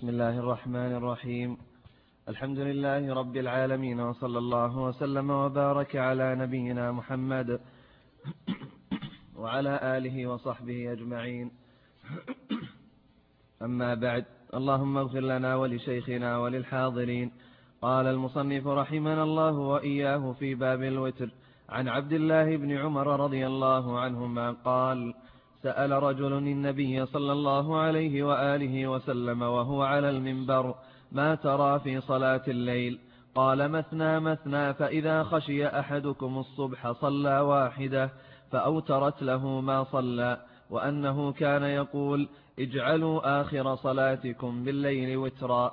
بسم الله الرحمن الرحيم. الحمد لله رب العالمين وصلى الله وسلم وبارك على نبينا محمد وعلى آله وصحبه أجمعين. أما بعد اللهم اغفر لنا ولشيخنا وللحاضرين. قال المصنف رحمنا الله وإياه في باب الوتر عن عبد الله بن عمر رضي الله عنهما قال سأل رجل النبي صلى الله عليه وآله وسلم وهو على المنبر ما ترى في صلاة الليل؟ قال مثنى مثنى فإذا خشي أحدكم الصبح صلى واحدة فأوترت له ما صلى. وأنه كان يقول اجعلوا آخر صلاتكم بالليل وترا.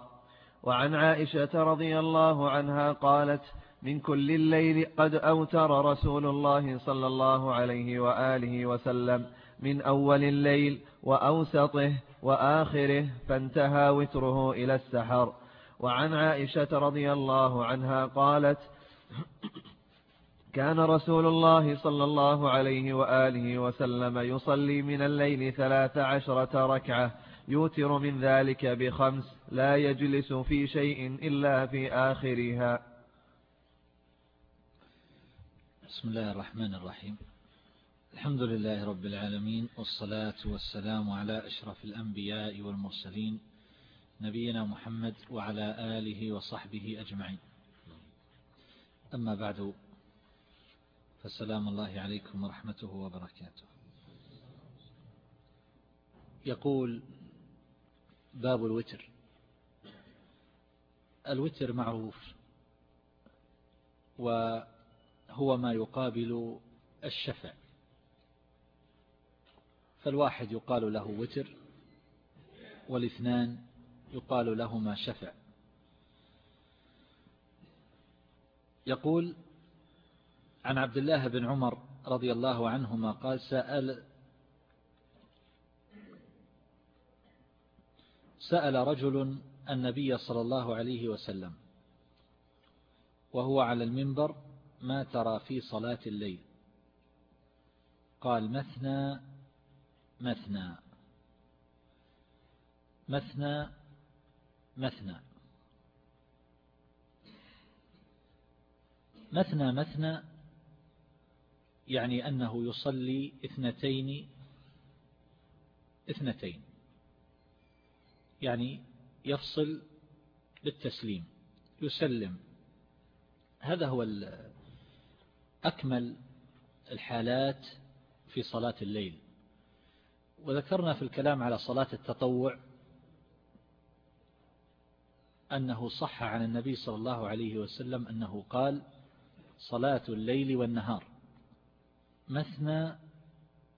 وعن عائشة رضي الله عنها قالت من كل الليل قد أوتر رسول الله صلى الله عليه وآله وسلم. من أول الليل وأوسطه وآخره فانتهى وتره إلى السحر. وعن عائشة رضي الله عنها قالت كان رسول الله صلى الله عليه وآله وسلم يصلي من الليل ثلاث عشرة ركعة يوتر من ذلك بخمس لا يجلس في شيء إلا في آخرها. بسم الله الرحمن الرحيم. الحمد لله رب العالمين والصلاة والسلام على أشرف الأنبياء والمرسلين نبينا محمد وعلى آله وصحبه أجمعين. أما بعد فالسلام الله عليكم ورحمته وبركاته. يقول باب الوتر. الوتر معروف وهو ما يقابل الشفع. فالواحد يقال له وتر والاثنان يقال لهما شفع. يقول عن عبد الله بن عمر رضي الله عنهما قال سأل سأل رجل النبي صلى الله عليه وسلم وهو على المنبر ما ترى في صلاة الليل؟ قال مثنى مثنى. مثنى مثنى. مثنى مثنى يعني أنه يصلي اثنتين اثنتين. يعني يفصل بالتسليم يسلم. هذا هو أكمل الحالات في صلاة الليل. وذكرنا في الكلام على صلاة التطوع أنه صح عن النبي صلى الله عليه وسلم أنه قال صلاة الليل والنهار مثنى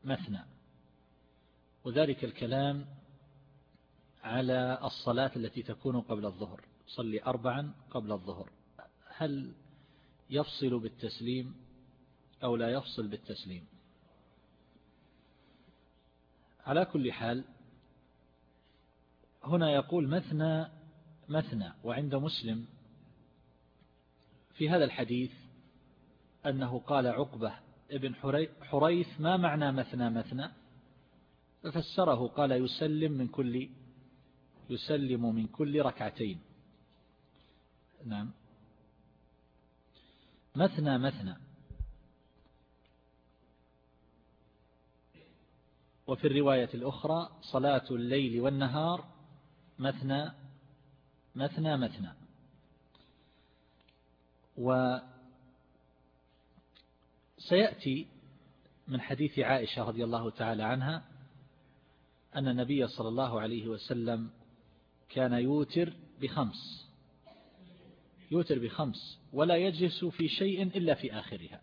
مثنى. وذلك الكلام على الصلاة التي تكون قبل الظهر. صلي أربعا قبل الظهر. هل يفصل بالتسليم أو لا يفصل بالتسليم؟ على كل حال هنا يقول مثنى مثنى وعند مسلم في هذا الحديث أنه قال عقبة ابن حريث ما معنى مثنى مثنى؟ ففسره قال يسلم من كل يسلم من كل ركعتين. نعم. مثنى مثنى. وفي الرواية الأخرى صلاة الليل والنهار مثنى مثنى مثنى. وسيأتي من حديث عائشة رضي الله تعالى عنها أن النبي صلى الله عليه وسلم كان يوتر بخمس يوتر بخمس ولا يجلس في شيء إلا في آخرها.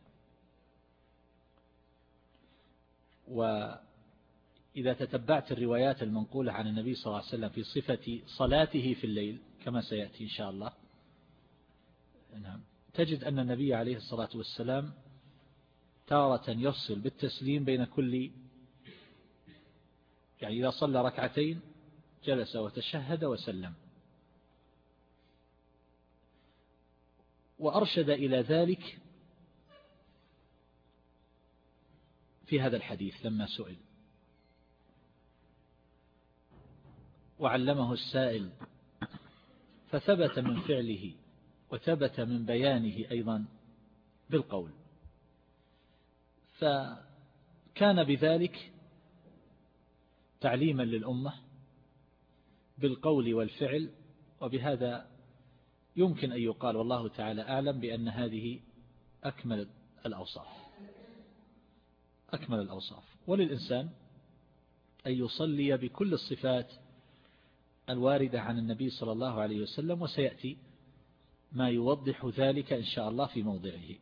إذا تتبعت الروايات المنقولة عن النبي صلى الله عليه وسلم في صفة صلاته في الليل كما سيأتي إن شاء الله. نعم. تجد أن النبي عليه الصلاة والسلام تارة يفصل بالتسليم بين كل يعني إذا صلى ركعتين جلس وتشهد وسلم. وأرشد إلى ذلك في هذا الحديث لما سئل. وعلمه السائل. فثبت من فعله وثبت من بيانه أيضا بالقول. فكان بذلك تعليما للأمة بالقول والفعل وبهذا يمكن أن يقال والله تعالى أعلم بأن هذه أكمل الأوصاف. أكمل الأوصاف. وللإنسان أن يصلي بكل الصفات الواردة عن النبي صلى الله عليه وسلم وسيأتي ما يوضح ذلك إن شاء الله في موضعه.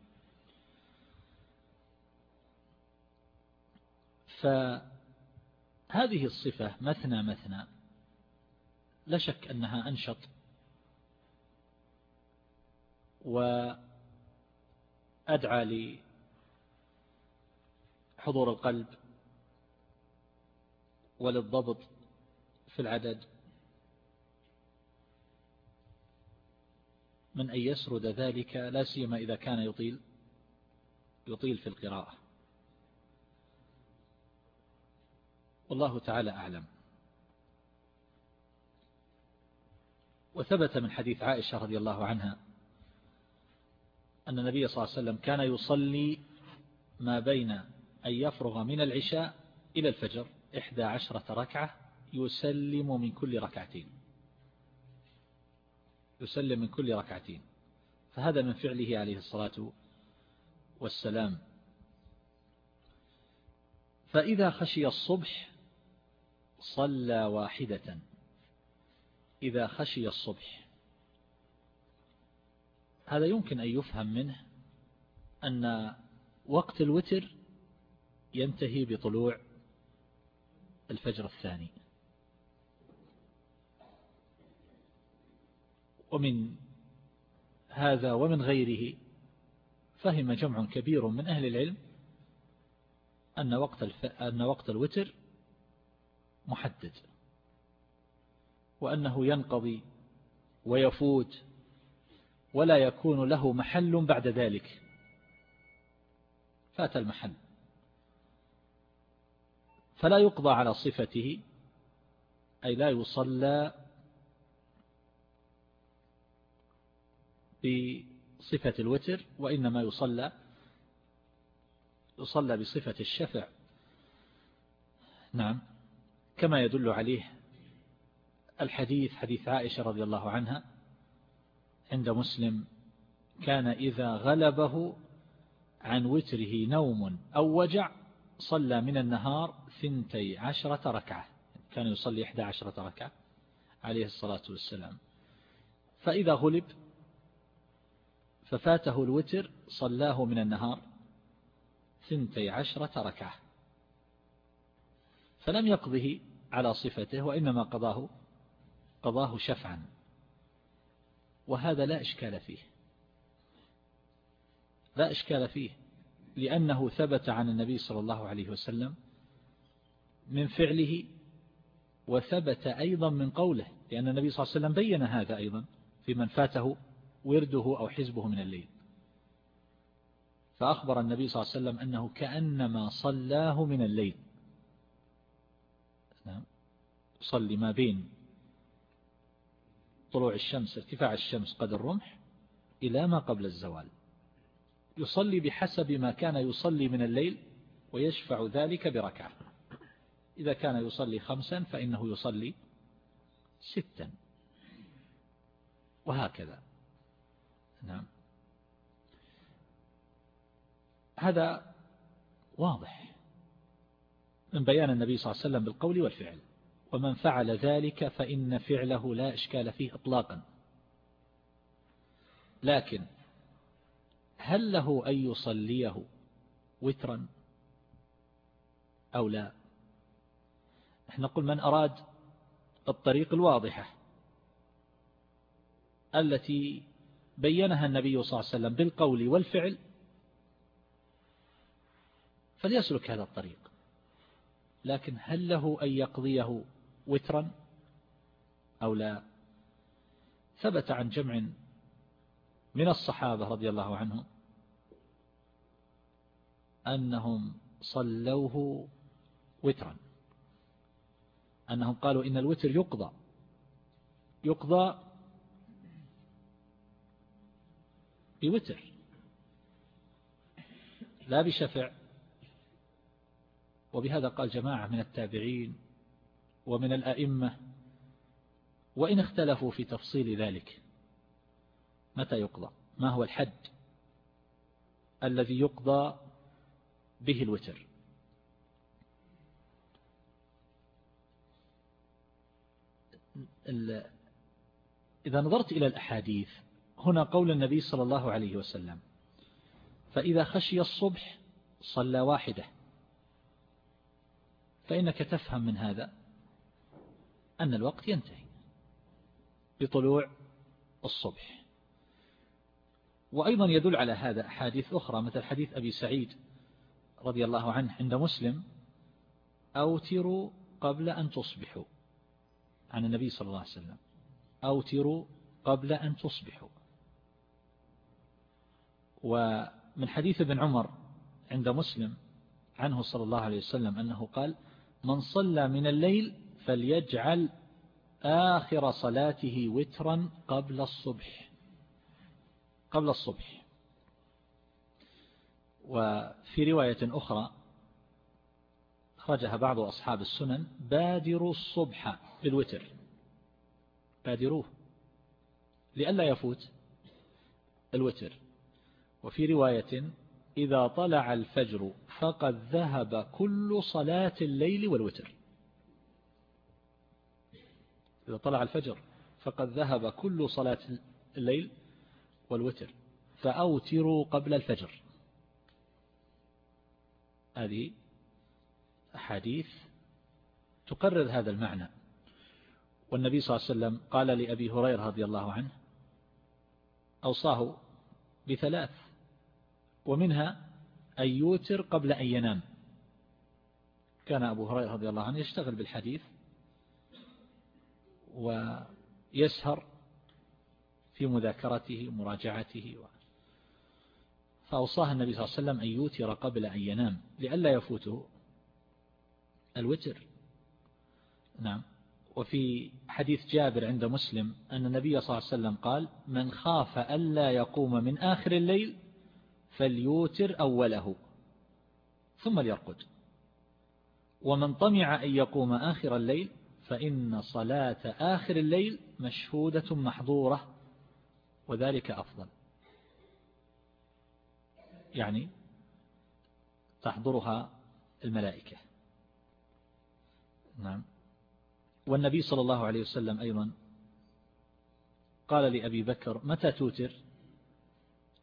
فهذه الصفة مثنى مثنى لا شك أنها أنشط وأدعى لحضور القلب وللضبط في العدد. من أن يسرد ذلك لا سيما إذا كان يطيل يطيل في القراءة. والله تعالى أعلم. وثبت من حديث عائشة رضي الله عنها أن النبي صلى الله عليه وسلم كان يصلي ما بين أن يفرغ من العشاء إلى الفجر إحدى عشرة ركعة يسلم من كل ركعتين. يسلم من كل ركعتين. فهذا من فعله عليه الصلاة والسلام. فإذا خشي الصبح صلى واحدة. إذا خشي الصبح. هذا يمكن أن يفهم منه أن وقت الوتر ينتهي بطلوع الفجر الثاني. ومن هذا ومن غيره فهم جمع كبير من أهل العلم أن وقت, الف... أن وقت الوتر محدد وأنه ينقضي ويفوت ولا يكون له محل بعد ذلك. فات المحل. فلا يقضى على صفته أي لا يصلى بصفة الوتر وإنما يصلى يصلى بصفة الشفع. نعم. كما يدل عليه الحديث حديث عائشة رضي الله عنها عند مسلم كان إذا غلبه عن وتره نوم أو وجع صلى من النهار ثنتي عشرة ركعة. كان يصلي إحدى عشرة ركعة عليه الصلاة والسلام. فإذا غلب ففاته الوتر صلاه من النهار ثنتي عشرة ركعة فلم يقضه على صفته وإنما قضاه قضاه شفعا. وهذا لا إشكال فيه. لا إشكال فيه لأنه ثبت عن النبي صلى الله عليه وسلم من فعله وثبت أيضا من قوله لأن النبي صلى الله عليه وسلم بين هذا أيضا في من فاته ورده أو حزبه من الليل. فأخبر النبي صلى الله عليه وسلم أنه كأنما صلاه من الليل. نعم. صلي ما بين طلوع الشمس ارتفاع الشمس قد الرمح إلى ما قبل الزوال. يصلي بحسب ما كان يصلي من الليل ويشفع ذلك بركعة. إذا كان يصلي خمسا فإنه يصلي ستا. وهكذا. نعم. هذا واضح من بيان النبي صلى الله عليه وسلم بالقول والفعل. ومن فعل ذلك فإن فعله لا إشكال فيه إطلاقا. لكن هل له أن يصليه وترا أو لا؟ نحن نقول من أراد الطريق الواضحة التي بينها النبي صلى الله عليه وسلم بالقول والفعل فليسلك هذا الطريق. لكن هل له أن يقضيه وترا أو لا؟ ثبت عن جمع من الصحابة رضي الله عنهم أنهم صلوه وترا أنهم قالوا إن الوتر يقضى يقضى بوتر لا بشفع. وبهذا قال جماعة من التابعين ومن الأئمة وإن اختلفوا في تفصيل ذلك متى يقضى؟ ما هو الحد الذي يقضى به الوتر؟ إذا نظرت إلى الأحاديث هنا قول النبي صلى الله عليه وسلم فإذا خشي الصبح صلى واحدة. فإنك تفهم من هذا أن الوقت ينتهي بطلوع الصبح. وأيضا يدل على هذا أحاديث أخرى مثل حديث أبي سعيد رضي الله عنه عند مسلم أوتروا قبل أن تصبحوا عن النبي صلى الله عليه وسلم أوتروا قبل أن تصبحوا ومن حديث ابن عمر عند مسلم عنه صلى الله عليه وسلم أنه قال من صلى من الليل فليجعل آخر صلاته وترا قبل الصبح قبل الصبح. وفي رواية أخرى خرجها بعض أصحاب السنن بادروا الصبح بالوتر بادروه لئلا يفوت الوتر. وفي رواية إذا طلع الفجر فقد ذهب كل صلاة الليل والوتر. إذا طلع الفجر فقد ذهب كل صلاة الليل والوتر. فأوتروا قبل الفجر. هذه أحاديث تقرر هذا المعنى. والنبي صلى الله عليه وسلم قال لأبي هريرة رضي الله عنه أوصاه بثلاث ومنها أن يوتر قبل أن ينام. كان أبو هريرة رضي الله عنه يشتغل بالحديث ويسهر في مذاكرته ومراجعته. فأوصاه النبي صلى الله عليه وسلم أن يوتر قبل أن ينام لئلا يفوته الوتر. نعم. وفي حديث جابر عند مسلم أن النبي صلى الله عليه وسلم قال من خاف ألا يقوم من آخر الليل فليوتر أوله. ثم ليرقد. ومن طمع أن يقوم آخر الليل فإن صلاة آخر الليل مشهودة محظورة وذلك أفضل. يعني تحضرها الملائكة. نعم. والنبي صلى الله عليه وسلم أيضا قال لأبي بكر متى توتر؟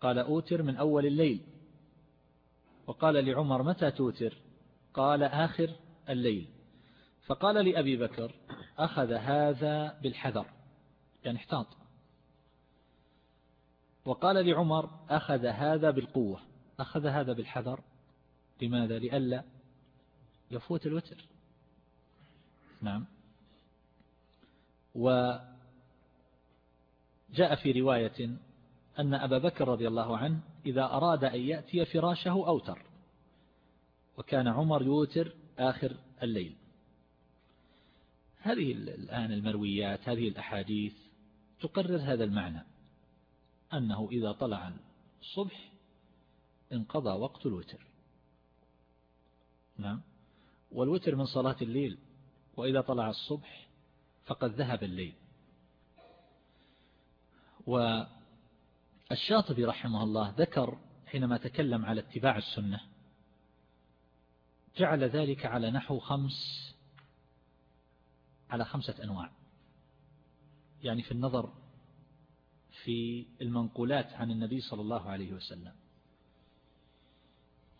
قال أوتر من أول الليل. وقال لعمر متى توتر؟ قال آخر الليل. فقال لأبي بكر أخذ هذا بالحذر يعني احتاط. وقال لعمر أخذ هذا بالقوة. أخذ هذا بالحذر. لماذا؟ لئلا يفوت الوتر. نعم. وجاء في رواية أن أبا بكر رضي الله عنه إذا أراد أن يأتي فراشه أوتر وكان عمر يوتر آخر الليل. هذه الآن المرويات هذه الأحاديث تقرر هذا المعنى أنه إذا طلع الصبح انقضى وقت الوتر. نعم. والوتر من صلاة الليل وإذا طلع الصبح فقد ذهب الليل. والشاطبي رحمه الله ذكر حينما تكلم على اتباع السنة جعل ذلك على نحو خمس على خمسة أنواع. يعني في النظر في المنقولات عن النبي صلى الله عليه وسلم.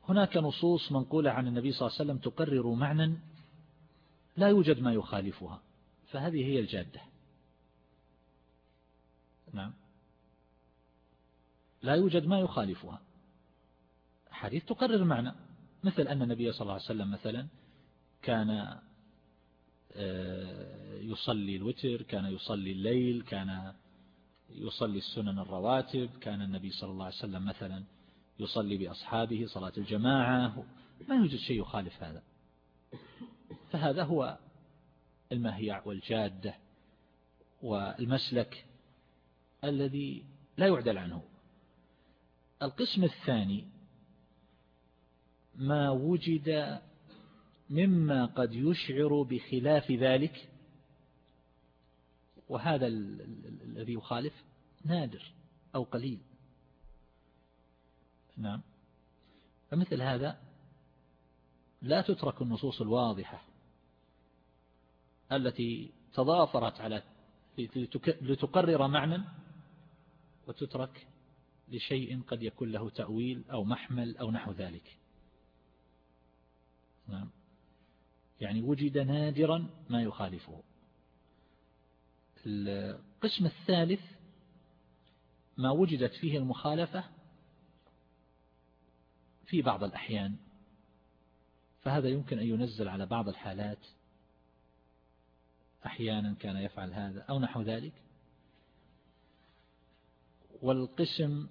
هناك نصوص منقولة عن النبي صلى الله عليه وسلم تقرر معنى لا يوجد ما يخالفها فهذه هي الجادة. نعم. لا يوجد ما يخالفها. حديث تقرر معنى مثل أن النبي صلى الله عليه وسلم مثلا كان آه، يصلي الوتر كان يصلي الليل كان يصلي السنن الرواتب كان النبي صلى الله عليه وسلم مثلا يصلي بأصحابه صلاة الجماعة ما يوجد شيء يخالف هذا. فهذا هو المهيع والجادة والمسلك الذي لا يعدل عنه. القسم الثاني ما وجد مما قد يشعر بخلاف ذلك وهذا الذي يخالف نادر أو قليل. نعم. فمثل هذا لا تترك النصوص الواضحة التي تضافرت على لتقرر معنى وتترك لشيء قد يكون له تأويل أو محمل أو نحو ذلك. نعم. يعني وجد نادرا ما يخالفه. القسم الثالث ما وجدت فيه المخالفة في بعض الأحيان. فهذا يمكن أن ينزل على بعض الحالات. أحيانا كان يفعل هذا أو نحو ذلك. والقسم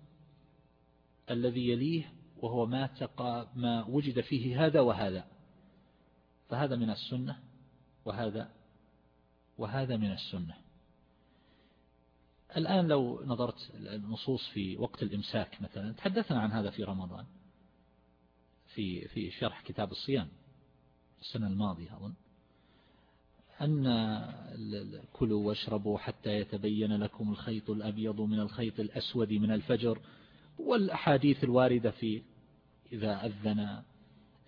الذي يليه وهو ما, تقى ما وجد فيه هذا وهذا. فهذا من السنة وهذا وهذا من السنة. الآن لو نظرت النصوص في وقت الإمساك مثلا تحدثنا عن هذا في رمضان في في شرح كتاب الصيام السنة الماضية أظن. أن كلوا واشربوا حتى يتبين لكم الخيط الأبيض من الخيط الأسود من الفجر. والأحاديث الواردة في إذا أذن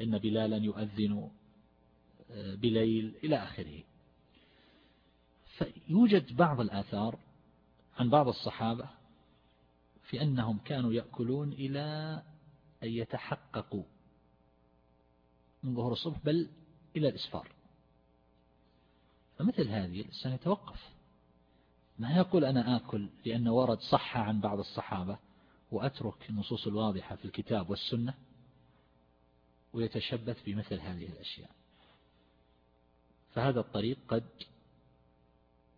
إن بلالا يؤذن آه، بليل إلى آخره. فيوجد بعض الآثار عن بعض الصحابة في أنهم كانوا يأكلون إلى أن يتحققوا من ظهر الصبح بل إلى الإسفار. فمثل هذه الإنسان يتوقف ما يقول أنا آكل لأن ورد صح عن بعض الصحابة؟ وأترك النصوص الواضحة في الكتاب والسنة ويتشبث بمثل هذه الأشياء. فهذا الطريق قد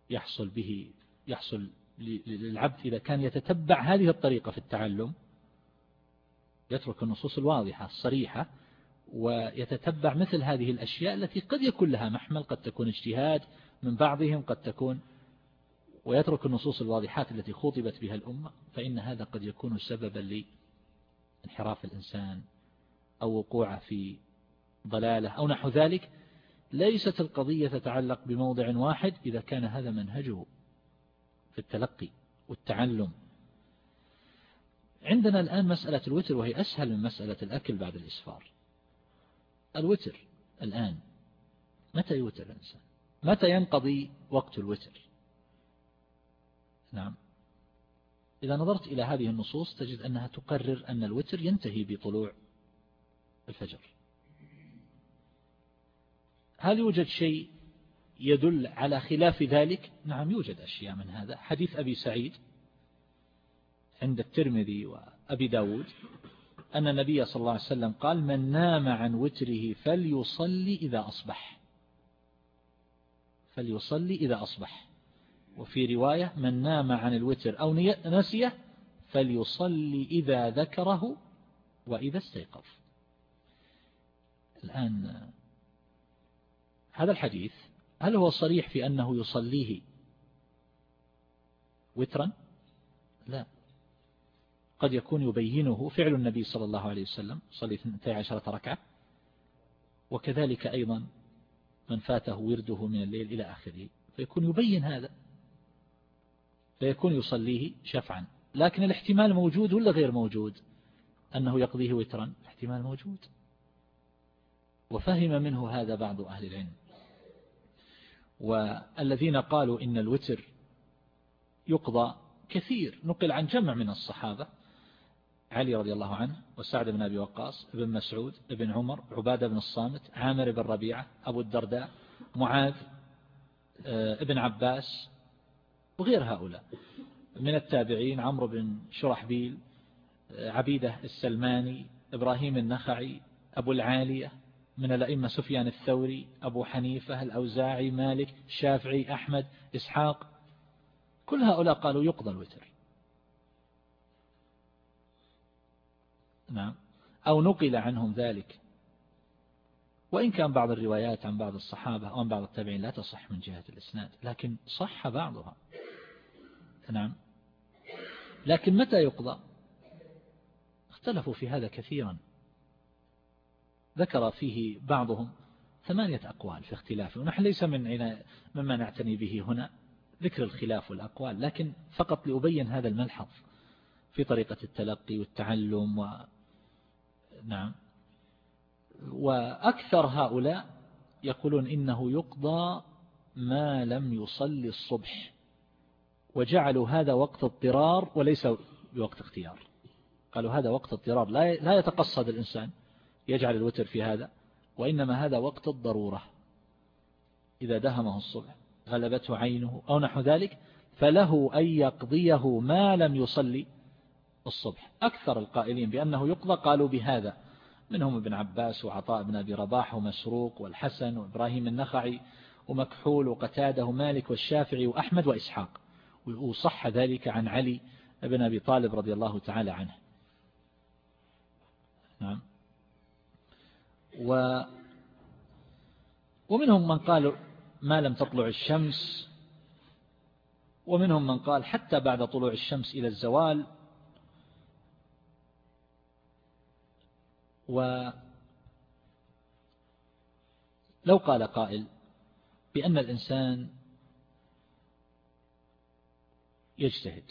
يحصل به يحصل للعبد إذا كان يتتبع هذه الطريقة في التعلم يترك النصوص الواضحة الصريحة ويتتبع مثل هذه الأشياء التي قد يكون لها محمل قد تكون اجتهاد من بعضهم قد تكون ويترك النصوص الواضحات التي خطبت بها الأمة فإن هذا قد يكون سببا لانحراف الإنسان أو وقوعه في ضلاله أو نحو ذلك. ليست القضية تتعلق بموضع واحد إذا كان هذا منهجه في التلقي والتعلم. عندنا الآن مسألة الوتر وهي أسهل من مسألة الأكل بعد الإسفار. الوتر الآن متى يوتر الإنسان؟ متى ينقضي وقت الوتر؟ نعم. إذا نظرت إلى هذه النصوص تجد أنها تقرر أن الوتر ينتهي بطلوع الفجر. هل يوجد شيء يدل على خلاف ذلك؟ نعم يوجد أشياء من هذا. حديث أبي سعيد عند الترمذي وأبي داود أن النبي صلى الله عليه وسلم قال من نام عن وتره فليصلي إذا أصبح. فليصلي إذا أصبح. وفي رواية من نام عن الوتر أو نسيه فليصلي إذا ذكره وإذا استيقظ. الآن هذا الحديث هل هو صريح في أنه يصليه وترا؟ لا. قد يكون يبينه فعل النبي صلى الله عليه وسلم صلي 12 ركعة. وكذلك أيضا من فاته ورده من الليل إلى آخره فيكون يبين هذا. فيكون يصليه شفعا. لكن الاحتمال موجود ولا غير موجود؟ أنه يقضيه وترا. الاحتمال موجود. وفهم منه هذا بعض أهل العلم. والذين قالوا إن الوتر يقضى كثير. نقل عن جمع من الصحابة. علي رضي الله عنه وسعد بن أبي وقاص ابن مسعود ابن عمر عبادة بن الصامت عامر بن ربيعة أبو الدرداء معاذ آه، ابن عباس وغير هؤلاء. من التابعين عمرو بن شرحبيل عبيدة السلماني إبراهيم النخعي أبو العالية من الأئمة سفيان الثوري أبو حنيفة الأوزاعي مالك الشافعي أحمد إسحاق. كل هؤلاء قالوا يقضى الوتر. نعم. أو نقل عنهم ذلك. وإن كان بعض الروايات عن بعض الصحابة أو عن بعض التابعين لا تصح من جهة الإسناد لكن صح بعضها. نعم. لكن متى يقضى؟ اختلفوا في هذا كثيرا. ذكر فيه بعضهم ثمانية أقوال في اختلافه ونحن ليس من مما نعتني به هنا ذكر الخلاف والأقوال لكن فقط لأبين هذا الملحظ في طريقة التلقي والتعلم و... نعم. وأكثر هؤلاء يقولون إنه يقضى ما لم يصلي الصبح. وجعلوا هذا وقت اضطرار وليس بوقت اختيار. قالوا هذا وقت اضطرار. لا يتقصد الإنسان يجعل الوتر في هذا وإنما هذا وقت الضرورة. إذا دهمه الصبح غلبته عينه أو نحو ذلك فله أن يقضيه ما لم يصلي الصبح. أكثر القائلين بأنه يقضى قالوا بهذا منهم ابن عباس وعطاء بن أبي رباح ومسروق والحسن وإبراهيم النخعي ومكحول وقتاده مالك والشافعي وأحمد وإسحاق. وصح ذلك عن علي بن أبي طالب رضي الله تعالى عنه. نعم. و ومنهم من قال ما لم تطلع الشمس ومنهم من قال حتى بعد طلوع الشمس إلى الزوال. ولو قال قائل بأن الإنسان يجتهد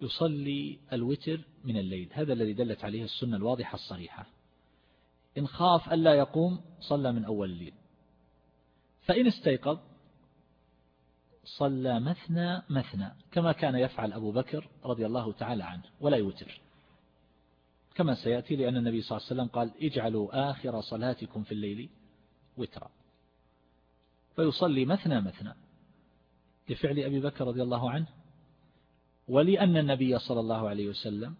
يصلي الوتر من الليل. هذا الذي دلت عليه السنة الواضحة الصريحة إن خاف ألا يقوم صلى من أول الليل. فإن استيقظ صلى مثنى مثنى كما كان يفعل أبو بكر رضي الله تعالى عنه ولا يوتر. كما سيأتي لأن النبي صلى الله عليه وسلم قال اجعلوا آخر صلاتكم في الليل وترا. فيصلي مثنى مثنى. لفعل أبي بكر رضي الله عنه ولأن النبي صلى الله عليه وسلم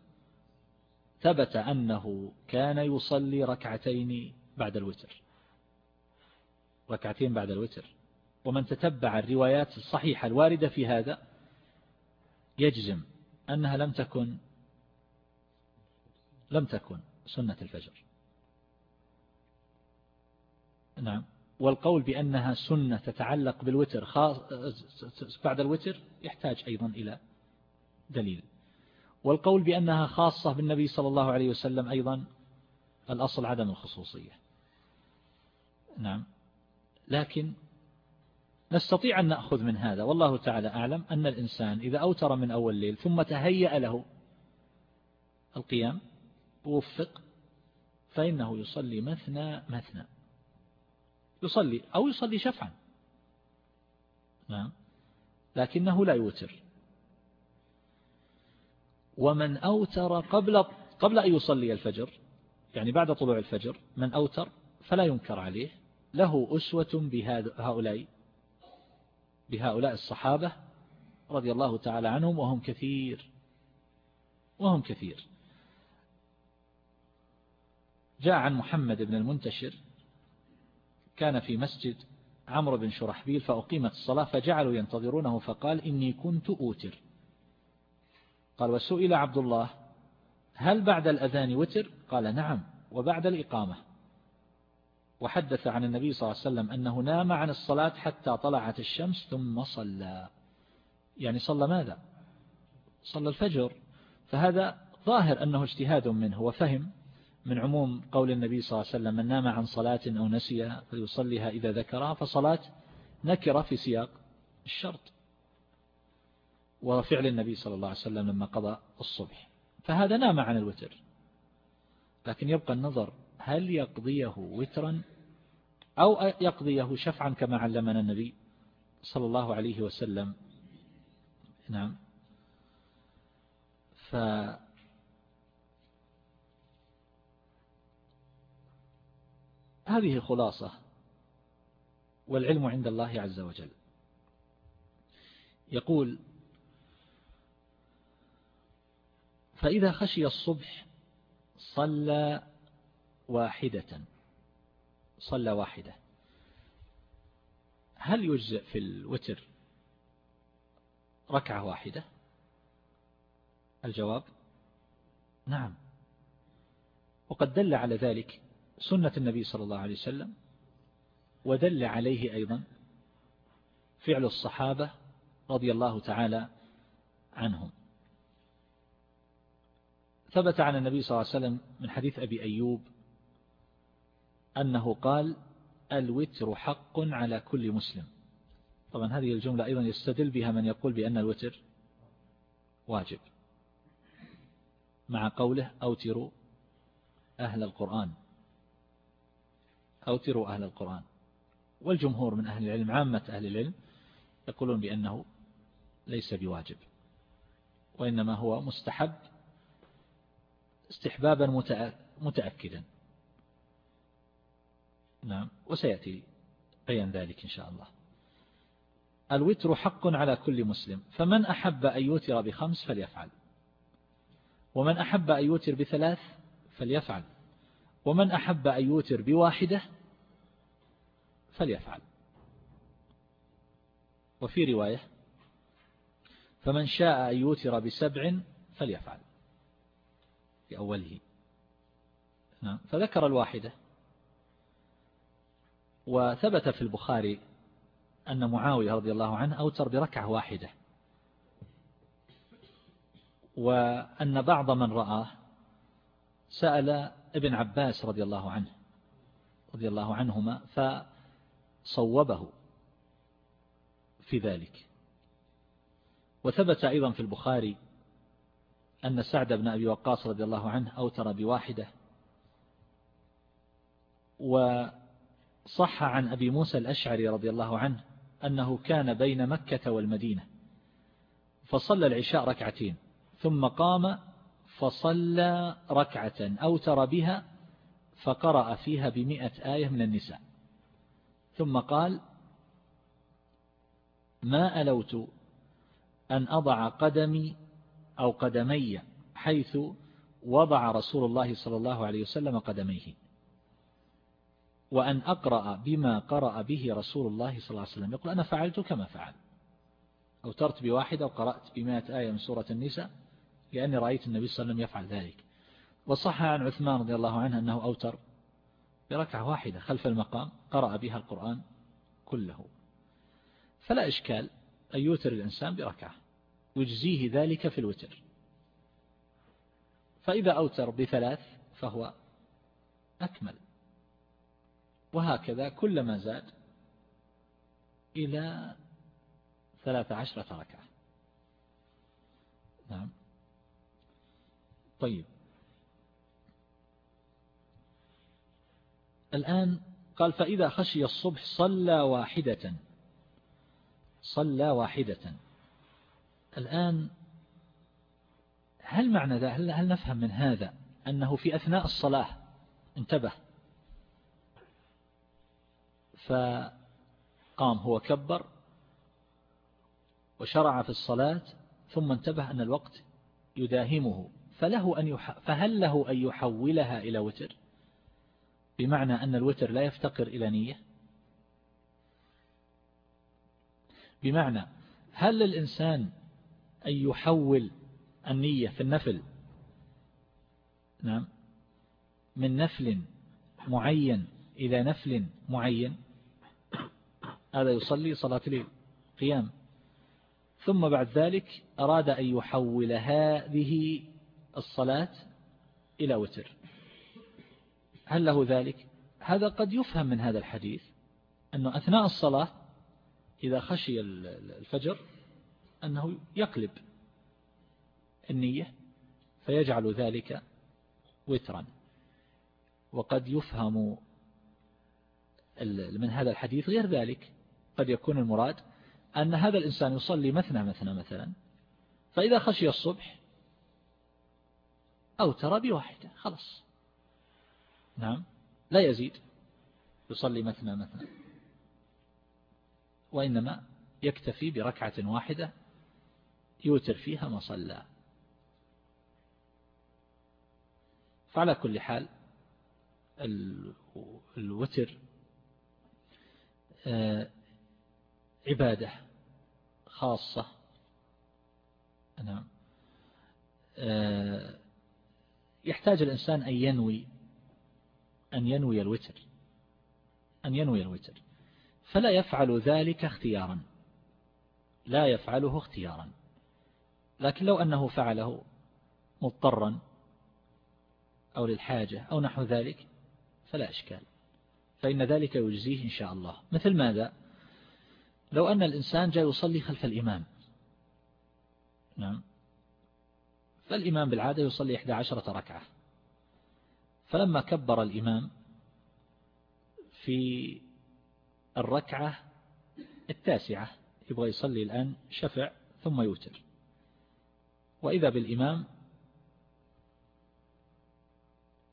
ثبت أنه كان يصلي ركعتين بعد الوتر. ركعتين بعد الوتر. ومن تتبع الروايات الصحيحة الواردة في هذا يجزم أنها لم تكن لم تكن سنة الفجر. نعم. والقول بأنها سنة تتعلق بالوتر بعد الوتر يحتاج أيضا إلى دليل. والقول بأنها خاصة بالنبي صلى الله عليه وسلم أيضا الأصل عدم الخصوصية. نعم. لكن نستطيع أن نأخذ من هذا والله تعالى أعلم أن الإنسان إذا أوتر من أول ليل ثم تهيأ له القيام وفق فإنه يصلي مثنى مثنى. يصلي أو يصلي شفعا. نعم. لكنه لا يوتر. ومن أوتر قبل قبل أن يصلي الفجر يعني بعد طلوع الفجر من أوتر فلا ينكر عليه. له أسوة بهؤلاء بهؤلاء الصحابة رضي الله تعالى عنهم وهم كثير وهم كثير. جاء عن محمد بن المنتشر كان في مسجد عمرو بن شرحبيل فأقيمت الصلاة فجعلوا ينتظرونه فقال إني كنت أوتر. قال وسئل عبد الله هل بعد الأذان وتر؟ قال نعم وبعد الإقامة. وحدث عن النبي صلى الله عليه وسلم أنه نام عن الصلاة حتى طلعت الشمس ثم صلى. يعني صلى ماذا؟ صلى الفجر. فهذا ظاهر أنه اجتهاد منه وفهم من عموم قول النبي صلى الله عليه وسلم من نام عن صلاة أو نسيها فليصليها إذا ذكرها فصلاة نكرة في سياق الشرط. وفعل النبي صلى الله عليه وسلم لما قضى الصبح. فهذا نام عن الوتر. لكن يبقى النظر هل يقضيه وترا أو يقضيه شفعا كما علمنا النبي صلى الله عليه وسلم؟ نعم. ف هذه خلاصة والعلم عند الله عز وجل. يقول فإذا خشي الصبح صلى واحدة. صلى واحدة. هل يجزئ في الوتر ركعة واحدة؟ الجواب نعم. وقد دل على ذلك سنة النبي صلى الله عليه وسلم ودل عليه أيضا فعل الصحابة رضي الله تعالى عنهم. ثبت عن النبي صلى الله عليه وسلم من حديث أبي أيوب أنه قال الوتر حق على كل مسلم. طبعا هذه الجملة أيضا يستدل بها من يقول بأن الوتر واجب مع قوله أوتروا أهل القرآن. أوتروا أهل القرآن. والجمهور من أهل العلم عامة أهل العلم يقولون بأنه ليس بواجب وإنما هو مستحب استحبابا متأكدا. نعم وسيأتي بيان ذلك إن شاء الله. الوتر حق على كل مسلم فمن أحب أن يوتر بخمس فليفعل. ومن أحب أن يوتر بثلاث فليفعل. ومن أحب أن يوتر بواحدة فليفعل. وفي رواية فمن شاء أن يوتر بسبع فليفعل. في أوله. نعم. فذكر الواحدة. وثبت في البخاري أن معاوية رضي الله عنه أوتر بركعة واحدة. وأن بعض من رآه سأل ابن عباس رضي الله عنه رضي الله عنهما فصوبه في ذلك. وثبت أيضا في البخاري أن سعد بن أبي وقاص رضي الله عنه أوتر بواحدة. وصح عن أبي موسى الأشعري رضي الله عنه أنه كان بين مكة والمدينة فصلى العشاء ركعتين ثم قام فصلى ركعة أوتر بها فقرأ فيها بمئة آية من النساء. ثم قال ما ألوت أن أضع قدمي أو قدمي حيث وضع رسول الله صلى الله عليه وسلم قدميه. وأن أقرأ بما قرأ به رسول الله صلى الله عليه وسلم. يقول أنا فعلت كما فعل. أوترت بواحدة وقرأت بمائة آية من سورة النساء لأني رأيت النبي صلى الله عليه وسلم يفعل ذلك. وصح عن عثمان رضي الله عنه أنه أوتر بركعة واحدة خلف المقام قرأ بها القرآن كله. فلا إشكال أن يوتر الإنسان بركعة. يجزيه ذلك في الوتر. فإذا أوتر بثلاث فهو أكمل. وهكذا كلما زاد إلى ثلاث عشرة ركعة. نعم. طيب. الآن قال فإذا خشي الصبح صلى واحدة. صلى واحدة. الآن هل معنى ذا هل, هل نفهم من هذا أنه في أثناء الصلاة انتبه؟ فقام هو كبر وشرع في الصلاة ثم انتبه أن الوقت يداهمه. فله أن يح... فهل له أن يحولها إلى وتر؟ بمعنى أن الوتر لا يفتقر إلى نية؟ بمعنى هل للإنسان أن يحول النية في النفل. نعم. من نفل معين إلى نفل معين. هذا يصلي صلاة الليل قيام. ثم بعد ذلك أراد أن يحول هذه الصلاة إلى وتر. هل له ذلك؟ هذا قد يفهم من هذا الحديث أنه أثناء الصلاة إذا خشي الفجر أنه يقلب النية فيجعل ذلك وترا. وقد يفهم من هذا الحديث غير ذلك. قد يكون المراد أن هذا الإنسان يصلي مثنى مثنى مثلا فإذا خشي الصبح أو ترى بواحدة خلاص. نعم لا يزيد يصلي مثنى مثنى وإنما يكتفي بركعة واحدة يوتر فيها مصلى. فعلى كل حال الوتر آه، عبادة خاصة نعم آه، يحتاج الإنسان أن ينوي أن ينوي الوتر أن ينوي الوتر. فلا يفعل ذلك اختيارا لا يفعله اختيارا. لكن لو أنه فعله مضطرا أو للحاجة أو نحو ذلك فلا إشكال. فإن ذلك يجزيه إن شاء الله. مثل ماذا؟ لو أن الإنسان جاء يصلي خلف الإمام. نعم. فالإمام بالعادة يصلي 11 ركعة. فلما كبر الإمام في الركعة التاسعة يبغى يصلي الآن شفع ثم يوتر. وإذا بالإمام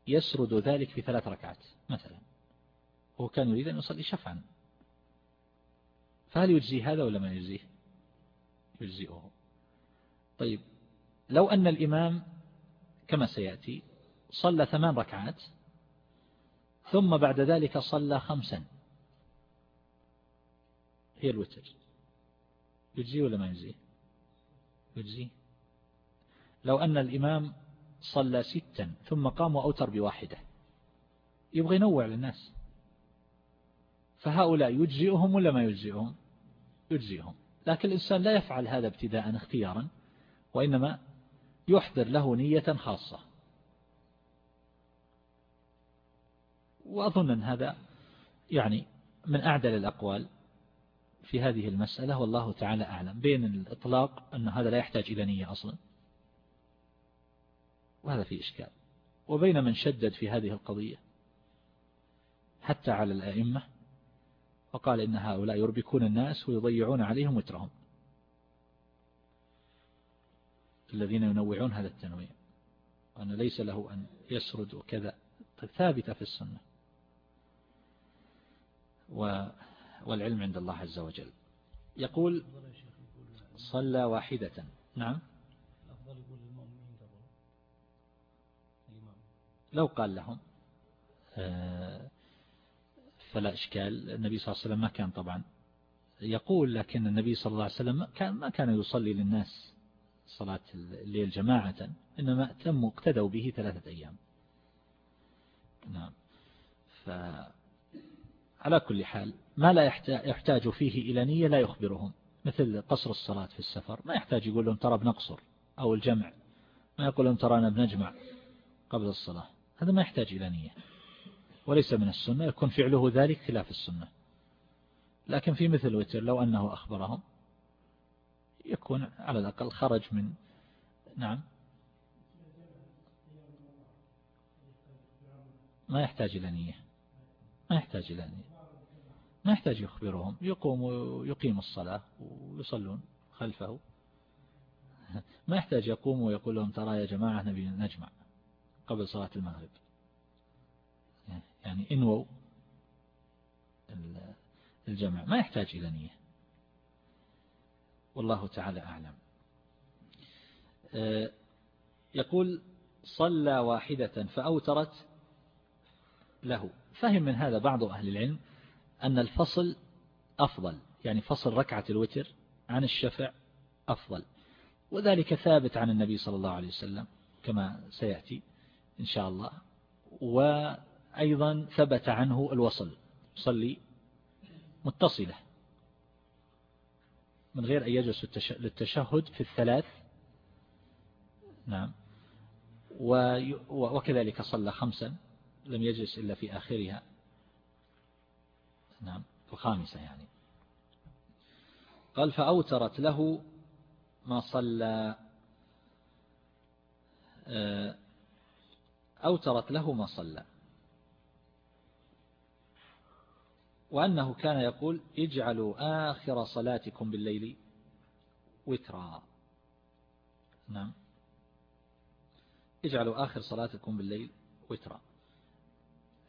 يسرد ذلك في ثلاث ركعات مثلا. هو كان يريد أن يصلي شفعا. فهل يجزي هذا ولا ما يجزيه يجزئه. طيب لو أن الإمام كما سيأتي صلى ثمان ركعات ثم بعد ذلك صلى خمسا. هي الوتر. يجزي ولا ما يجزي؟ يجزي. لو أن الإمام صلى ستا ثم قام وأوتر بواحدة. يبغى ينوع للناس. فهؤلاء يجزئهم ولا ما يجزئهم؟ يجزئهم. لكن الإنسان لا يفعل هذا ابتداء اختيارا وإنما يحضر له نية خاصة. وأظن أن هذا يعني من أعدل الأقوال في هذه المسألة والله تعالى أعلم. بين الإطلاق أن هذا لا يحتاج إلى نية أصلا. وهذا في إشكال. وبين من شدد في هذه القضية حتى على الأئمة وقال إن هؤلاء يربكون الناس ويضيعون عليهم وترهم. الذين ينوعون هذا التنويع. وأن ليس له أن يسرد وكذا. ثابتة في السنة. والعلم عند الله عز وجل. يقول صلى واحدة. نعم. لو قال لهم آه، فلا إشكال. النبي صلى الله عليه وسلم ما كان طبعا يقول لكن النبي صلى الله عليه وسلم كان ما كان يصلي للناس صلاة الليل جماعة إنما تم اقتدوا به ثلاثة أيام. نعم. فعلى كل حال ما لا يحتاج فيه إلى نية لا يخبرهم. مثل قصر الصلاة في السفر ما يحتاج يقول لهم ترى بنقصر أو الجمع. ما يقول لهم ترى أنا بنجمع قبل الصلاة. هذا ما يحتاج إلى نية. وليس من السنة يكون فعله ذلك خلاف السنة. لكن في مثل وتر لو أنه أخبرهم يكون على الأقل خرج من نعم. ما يحتاج إلى نية. ما يحتاج إلى نية. ما يحتاج يخبرهم. يقوم ويقيم الصلاة ويصلون خلفه. ما يحتاج يقوم ويقول لهم ترى يا جماعة نبي نجمع. قبل صلاة المغرب. يعني انووا الجمع ما يحتاج إلى نية. والله تعالى أعلم. آه، يقول صلى واحدة فأوترت له. فهم من هذا بعض أهل العلم أن الفصل أفضل. يعني فصل ركعة الوتر عن الشفع أفضل. وذلك ثابت عن النبي صلى الله عليه وسلم كما سيأتي. إن شاء الله. وأيضا ثبت عنه الوصل. صلي. متصلة. من غير أن يجلس للتشهد في الثلاث. نعم. وكذلك صلى خمسا. لم يجلس إلا في آخرها. نعم. الخامسة يعني. قال فأوترت له ما صلى. آه، أوترت له ما صلى وأنه كان يقول اجعلوا آخر صلاتكم بالليل وترا. نعم. اجعلوا آخر صلاتكم بالليل وترا.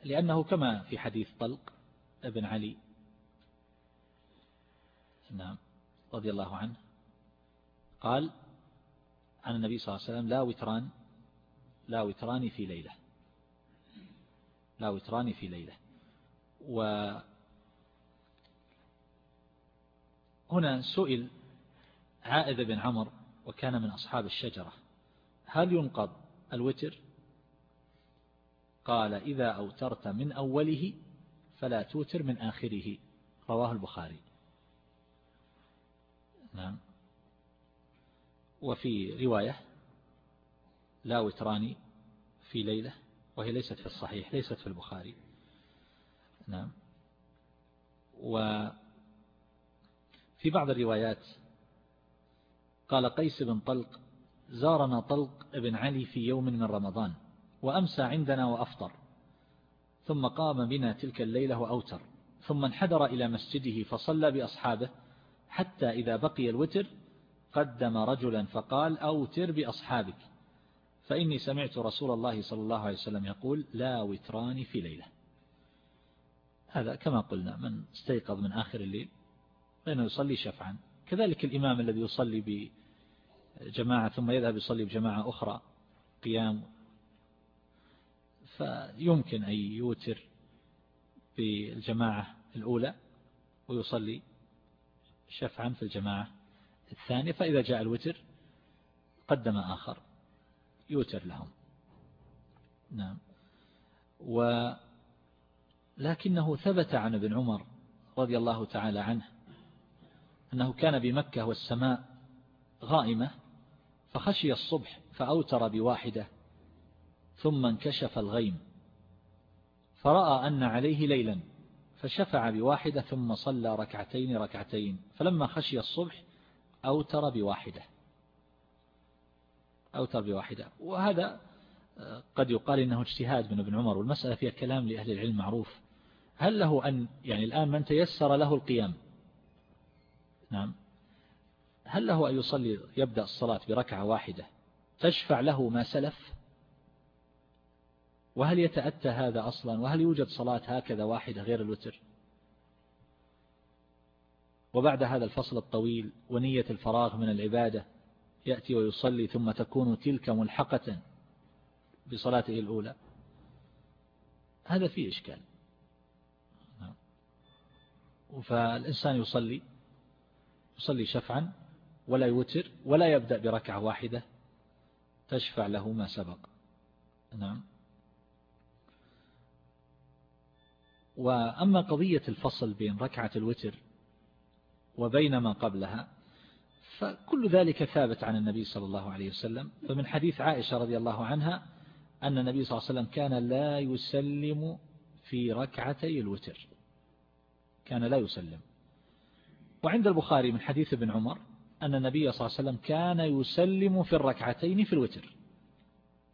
لأنه كما في حديث طلق ابن علي. نعم. رضي الله عنه. قال عن النبي صلى الله عليه وسلم لا وتران لا وتران في ليلة. لا وتران في ليلة. وهنا سئل عائذ بن عمر وكان من أصحاب الشجرة هل ينقض الوتر؟ قال إذا أوترت من أوله فلا توتر من آخره. رواه البخاري. نعم. وفي رواية لا وتراني في ليلة وهي ليست في الصحيح ليست في البخاري. نعم. وفي بعض الروايات قال قيس بن طلق زارنا طلق بن علي في يوم من رمضان وأمسى عندنا وأفطر ثم قام بنا تلك الليلة وأوتر ثم انحدر إلى مسجده فصلى بأصحابه حتى إذا بقي الوتر قدم رجلا فقال أوتر بأصحابك. فإني سمعت رسول الله صلى الله عليه وسلم يقول لا وتران في ليلة. هذا كما قلنا من استيقظ من آخر الليل فإنه يصلي شفعا. كذلك الإمام الذي يصلي بجماعة ثم يذهب يصلي بجماعة أخرى قيام. فيمكن أن يوتر بالجماعة الأولى ويصلي شفعا في الجماعة الثانية فإذا جاء الوتر قدم آخر. يوتر لهم. نعم. ولكنه ثبت عن ابن عمر رضي الله تعالى عنه أنه كان بمكة والسماء غائمة فخشي الصبح فأوتر بواحدة ثم انكشف الغيم فرأى أن عليه ليلا فشفع بواحدة ثم صلى ركعتين ركعتين فلما خشي الصبح أوتر بواحدة. أوتر بواحدة وهذا آه، قد يقال إنه اجتهاد من ابن عمر والمسألة فيها كلام لأهل العلم معروف. هل له أن يعني الآن من تيسر له القيام؟ نعم. هل له أن يصلي يبدأ الصلاة بركعة واحدة تشفع له ما سلف؟ وهل يتأتى هذا أصلا؟ وهل يوجد صلاة هكذا واحدة غير الوتر؟ وبعد هذا الفصل الطويل ونية الفراغ من العبادة يأتي ويصلي ثم تكون تلك ملحقة بصلاته الأولى. هذا فيه إشكال. فالإنسان يصلي يصلي شفعا ولا يوتر ولا يبدأ بركعة واحدة تشفع له ما سبق. نعم. وأما قضية الفصل بين ركعة الوتر وبين ما قبلها فكل ذلك ثابت عن النبي صلى الله عليه وسلم. فمن حديث عائشة رضي الله عنها أن النبي صلى الله عليه وسلم كان لا يسلم في ركعتي الوتر. كان لا يسلم. وعند البخاري من حديث ابن عمر أن النبي صلى الله عليه وسلم كان يسلم في الركعتين في الوتر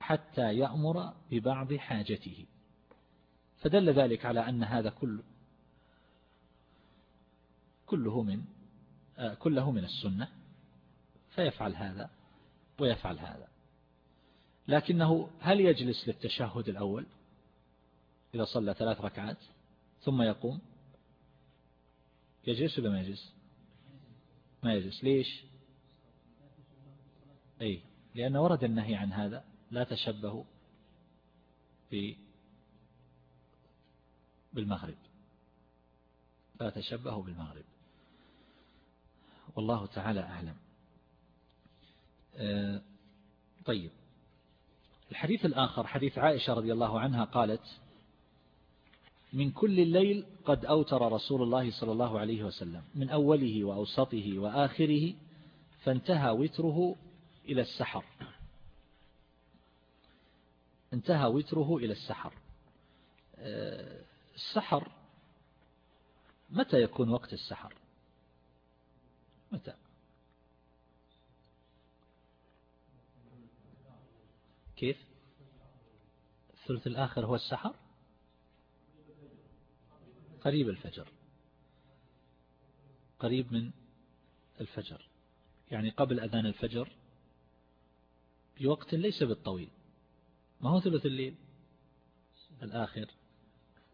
حتى يأمر ببعض حاجته. فدل ذلك على أن هذا كله كله من آه، كله من السنة. فيفعل هذا ويفعل هذا. لكنه هل يجلس للتشهد الأول إذا صلى ثلاث ركعات ثم يقوم؟ يجلس ولا ما يجلس؟ ما يجلس. ليش؟ أي لأن ورد النهي عن هذا لا تشبهوا بالمغرب. لا تشبهوا بالمغرب. والله تعالى أعلم. طيب. الحديث الآخر حديث عائشة رضي الله عنها قالت من كل الليل قد أوتر رسول الله صلى الله عليه وسلم من أوله وأوسطه وآخره فانتهى وتره إلى السحر. انتهى وتره إلى السحر. آه، السحر متى يكون وقت السحر؟ متى؟ كيف؟ الثلث الآخر هو السحر. قريب الفجر. قريب من الفجر. يعني قبل أذان الفجر بوقت ليس بالطويل. ما هو ثلث الليل؟ الآخر.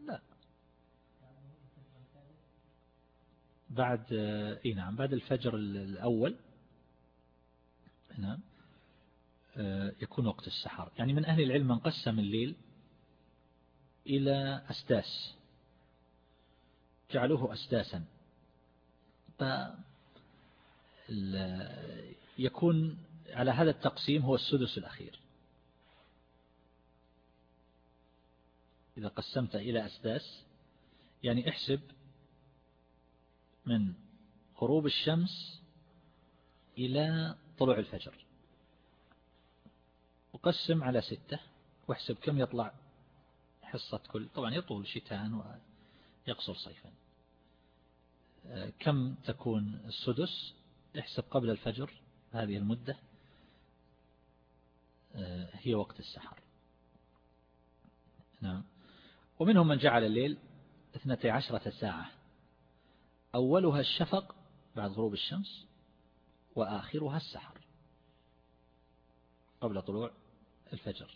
لا. بعد إي نعم بعد الفجر الأول. نعم. آه، يكون وقت السحر. يعني من أهل العلم من قسم الليل إلى أسداس. جعلوه أسداسا. يكون على هذا التقسيم هو السدس الأخير. إذا قسمت إلى أسداس يعني احسب من غروب الشمس إلى طلوع الفجر. وقسم على ستة واحسب كم يطلع حصة كل. طبعا يطول شتاء ويقصر صيفا. كم تكون السدس؟ احسب قبل الفجر هذه المدة. هي وقت السحر. نعم. ومنهم من جعل الليل اثنتي عشرة ساعة. أولها الشفق بعد غروب الشمس وآخرها السحر. قبل طلوع الفجر.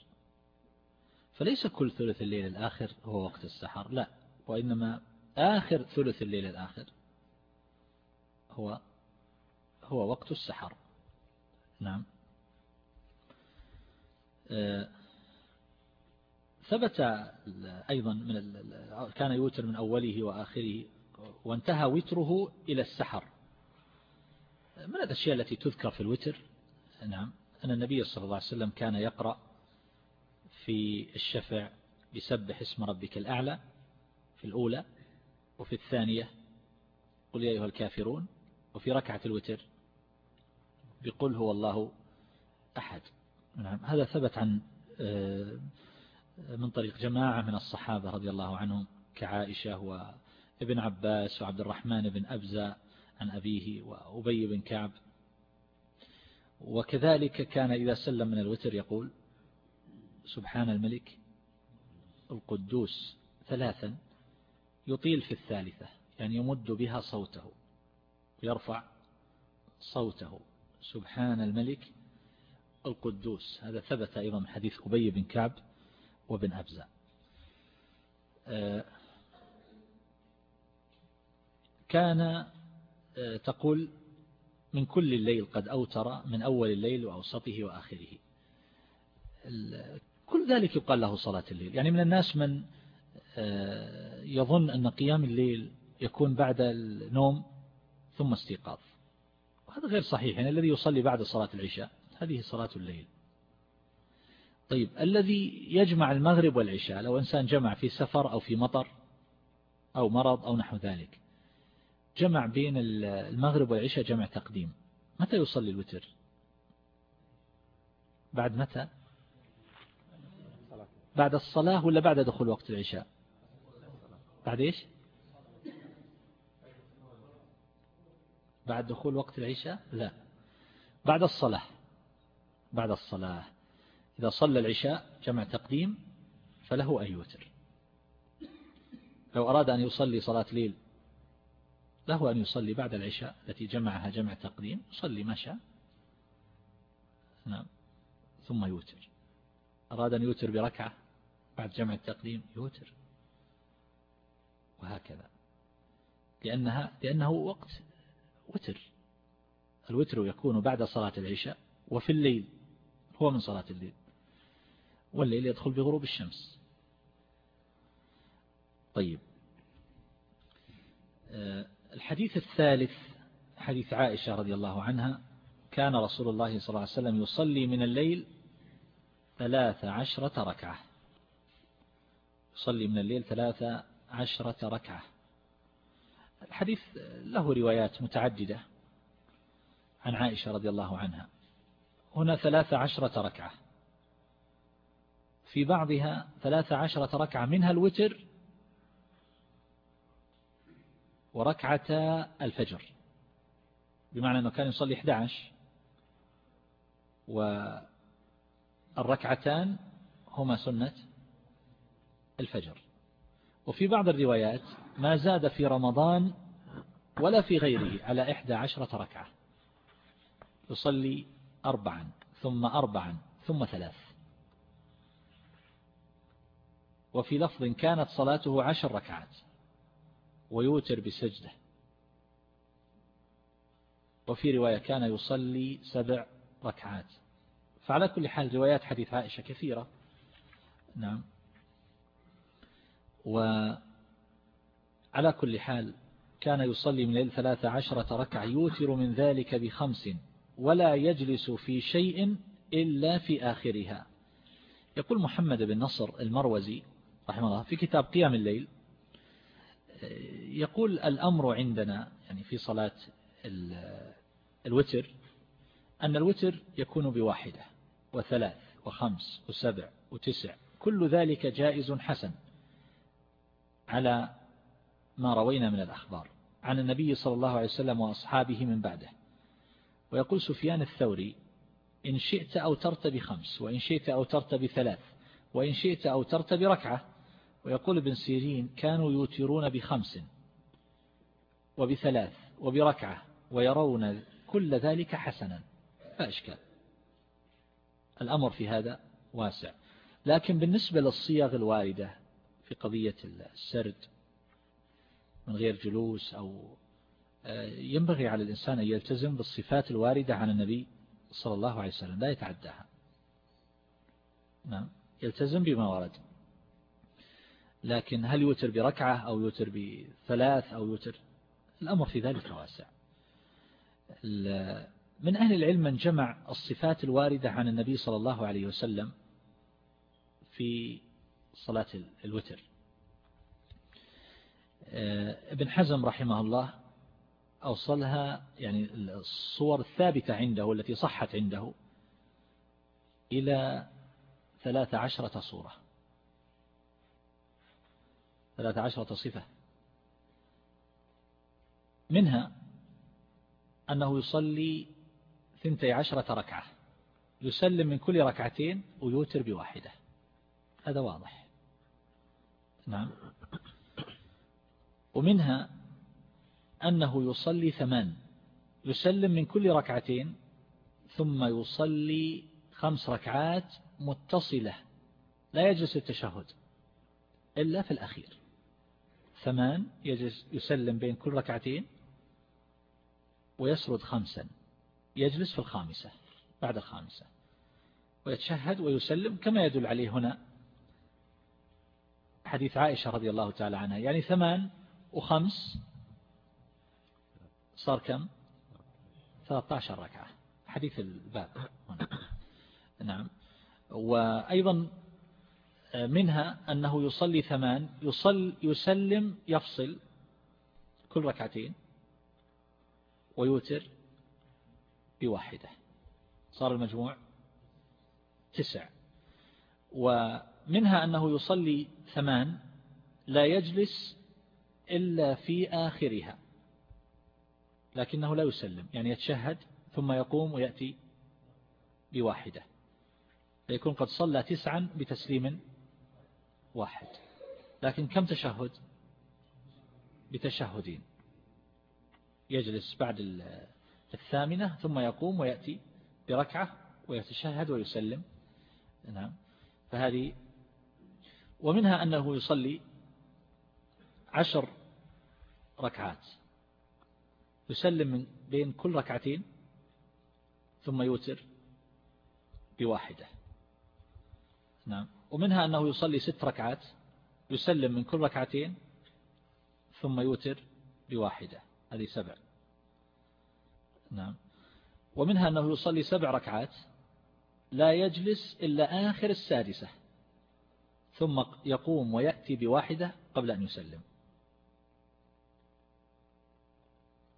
فليس كل ثلث الليل الآخر هو وقت السحر لا وإنما آخر ثلث الليل الآخر هو هو وقت السحر. نعم. آه، ثبت أيضا من كان يوتر من أوله وآخره وانتهى وتره إلى السحر. من الأشياء التي تذكر في الوتر؟ نعم. أن النبي صلى الله عليه وسلم كان يقرأ في الشفع بسبح اسم ربك الأعلى في الأولى وفي الثانية قل يا أيها الكافرون وفي ركعة الوتر بقل هو الله أحد. نعم هذا ثبت عن آه، من طريق جماعة من الصحابة رضي الله عنهم كعائشة وابن عباس وعبد الرحمن بن أبزة عن أبيه وأبي بن كعب. وكذلك كان إذا سلم من الوتر يقول سبحان الملك القدوس ثلاثا يطيل في الثالثة يعني يمد بها صوته يرفع صوته. سبحان الملك القدوس. هذا ثبت أيضا من حديث أبي بن كعب وبن أبزة. آه، كان آه، تقول من كل الليل قد أوتر من أول الليل وأوسطه وآخره. كل ذلك يقال له صلاة الليل. يعني من الناس من آه، يظن أن قيام الليل يكون بعد النوم ثم استيقاظ. وهذا غير صحيح. يعني الذي يصلي بعد صلاة العشاء هذه صلاة الليل. طيب الذي يجمع المغرب والعشاء لو إنسان جمع في سفر أو في مطر أو مرض أو نحو ذلك جمع بين المغرب والعشاء جمع تقديم. متى يصلي الوتر؟ بعد متى؟ بعد الصلاة ولا بعد دخول وقت العشاء؟ بعد إيش؟ بعد دخول وقت العشاء؟ لا. بعد الصلاة. بعد الصلاة. إذا صلى العشاء جمع تقديم فله أن يوتر. لو أراد أن يصلي صلاة ليل له أن يصلي بعد العشاء التي جمعها جمع تقديم يصلي ما شاء. نعم. ثم يوتر. أراد أن يوتر بركعة بعد جمع التقديم يوتر. وهكذا. لأنها لأنه وقت وتر. الوتر يكون بعد صلاة العشاء وفي الليل. هو من صلاة الليل. والليل يدخل بغروب الشمس. طيب. آه، الحديث الثالث حديث عائشة رضي الله عنها كان رسول الله صلى الله عليه وسلم يصلي من الليل ثلاث عشرة ركعة. يصلي من الليل ثلاث عشرة ركعة. الحديث له روايات متعددة عن عائشة رضي الله عنها. هنا ثلاث عشرة ركعة. في بعضها ثلاث عشرة ركعة منها الوتر وركعة الفجر. بمعنى أنه كان يصلي 11 والركعتان هما سنة الفجر. وفي بعض الروايات ما زاد في رمضان ولا في غيره على إحدى عشرة ركعة. يصلي أربعا ثم أربعا ثم ثلاث. وفي لفظ كانت صلاته عشر ركعات. ويوتر بسجدة. وفي رواية كان يصلي سبع ركعات. فعلى كل حال روايات حديث عائشة كثيرة. نعم. وعلى كل حال كان يصلي من الليل ثلاث عشرة ركعة يوتر من ذلك بخمس ولا يجلس في شيء إلا في آخرها. يقول محمد بن نصر المروزي رحمه الله في كتاب قيام الليل يقول الأمر عندنا يعني في صلاة الوتر أن الوتر يكون بواحدة وثلاث وخمس وسبع وتسع كل ذلك جائز حسن على ما روينا من الأخبار عن النبي صلى الله عليه وسلم وأصحابه من بعده. ويقول سفيان الثوري إن شئت أوترت بخمس وإن شئت أوترت بثلاث وإن شئت أوترت بركعة ويقول ابن سيرين كانوا يوترون بخمس وبثلاث وبركعة ويرون كل ذلك حسنا لا إشكال. الأمر في هذا واسع. لكن بالنسبة للصيغ الواردة في قضية السرد من غير جلوس أو آه، ينبغي على الإنسان أن يلتزم بالصفات الواردة عن النبي صلى الله عليه وسلم لا يتعداها. نعم يلتزم بما ورد. لكن هل يوتر بركعة أو يوتر بثلاث أو يوتر؟ الأمر في ذلك واسع. من أهل العلم من جمع الصفات الواردة عن النبي صلى الله عليه وسلم في صلاة الوتر. آه، ابن حزم رحمه الله أوصلها يعني الصور الثابتة عنده التي صحت عنده إلى ثلاث عشرة صورة. ثلاث عشرة صفة منها أنه يصلي ثنتي عشرة ركعة. يسلم من كل ركعتين ويوتر بواحدة. هذا واضح. نعم. ومنها أنه يصلي ثمان. يسلم من كل ركعتين ثم يصلي خمس ركعات متصلة. لا يجلس التشهد إلا في الأخير. ثمان يجلس يسلم بين كل ركعتين ويسرد خمسا يجلس في الخامسة بعد الخامسة ويتشهد ويسلم كما يدل عليه هنا حديث عائشة رضي الله تعالى عنها. يعني ثمان وخمس صار كم؟ 13 ركعة. حديث الباب هنا. نعم. وأيضا منها أنه يصلي ثمان يصل يسلم يفصل كل ركعتين ويوتر بواحدة. صار المجموع تسع. ومنها أنه يصلي ثمان لا يجلس إلا في آخرها لكنه لا يسلم يعني يتشهد ثم يقوم ويأتي بواحدة. فيكون قد صلى تسعا بتسليم واحد. لكن كم تشهد؟ بتشهدين. يجلس بعد الثامنة ثم يقوم ويأتي بركعة ويتشهد ويسلم. نعم. فهذه ومنها أنه يصلي عشر ركعات. يسلم من بين كل ركعتين ثم يوتر بواحدة. نعم. ومنها أنه يصلي ست ركعات يسلم من كل ركعتين ثم يوتر بواحدة. هذه سبع. نعم. ومنها أنه يصلي سبع ركعات لا يجلس إلا آخر السادسة ثم يقوم ويأتي بواحدة قبل أن يسلم.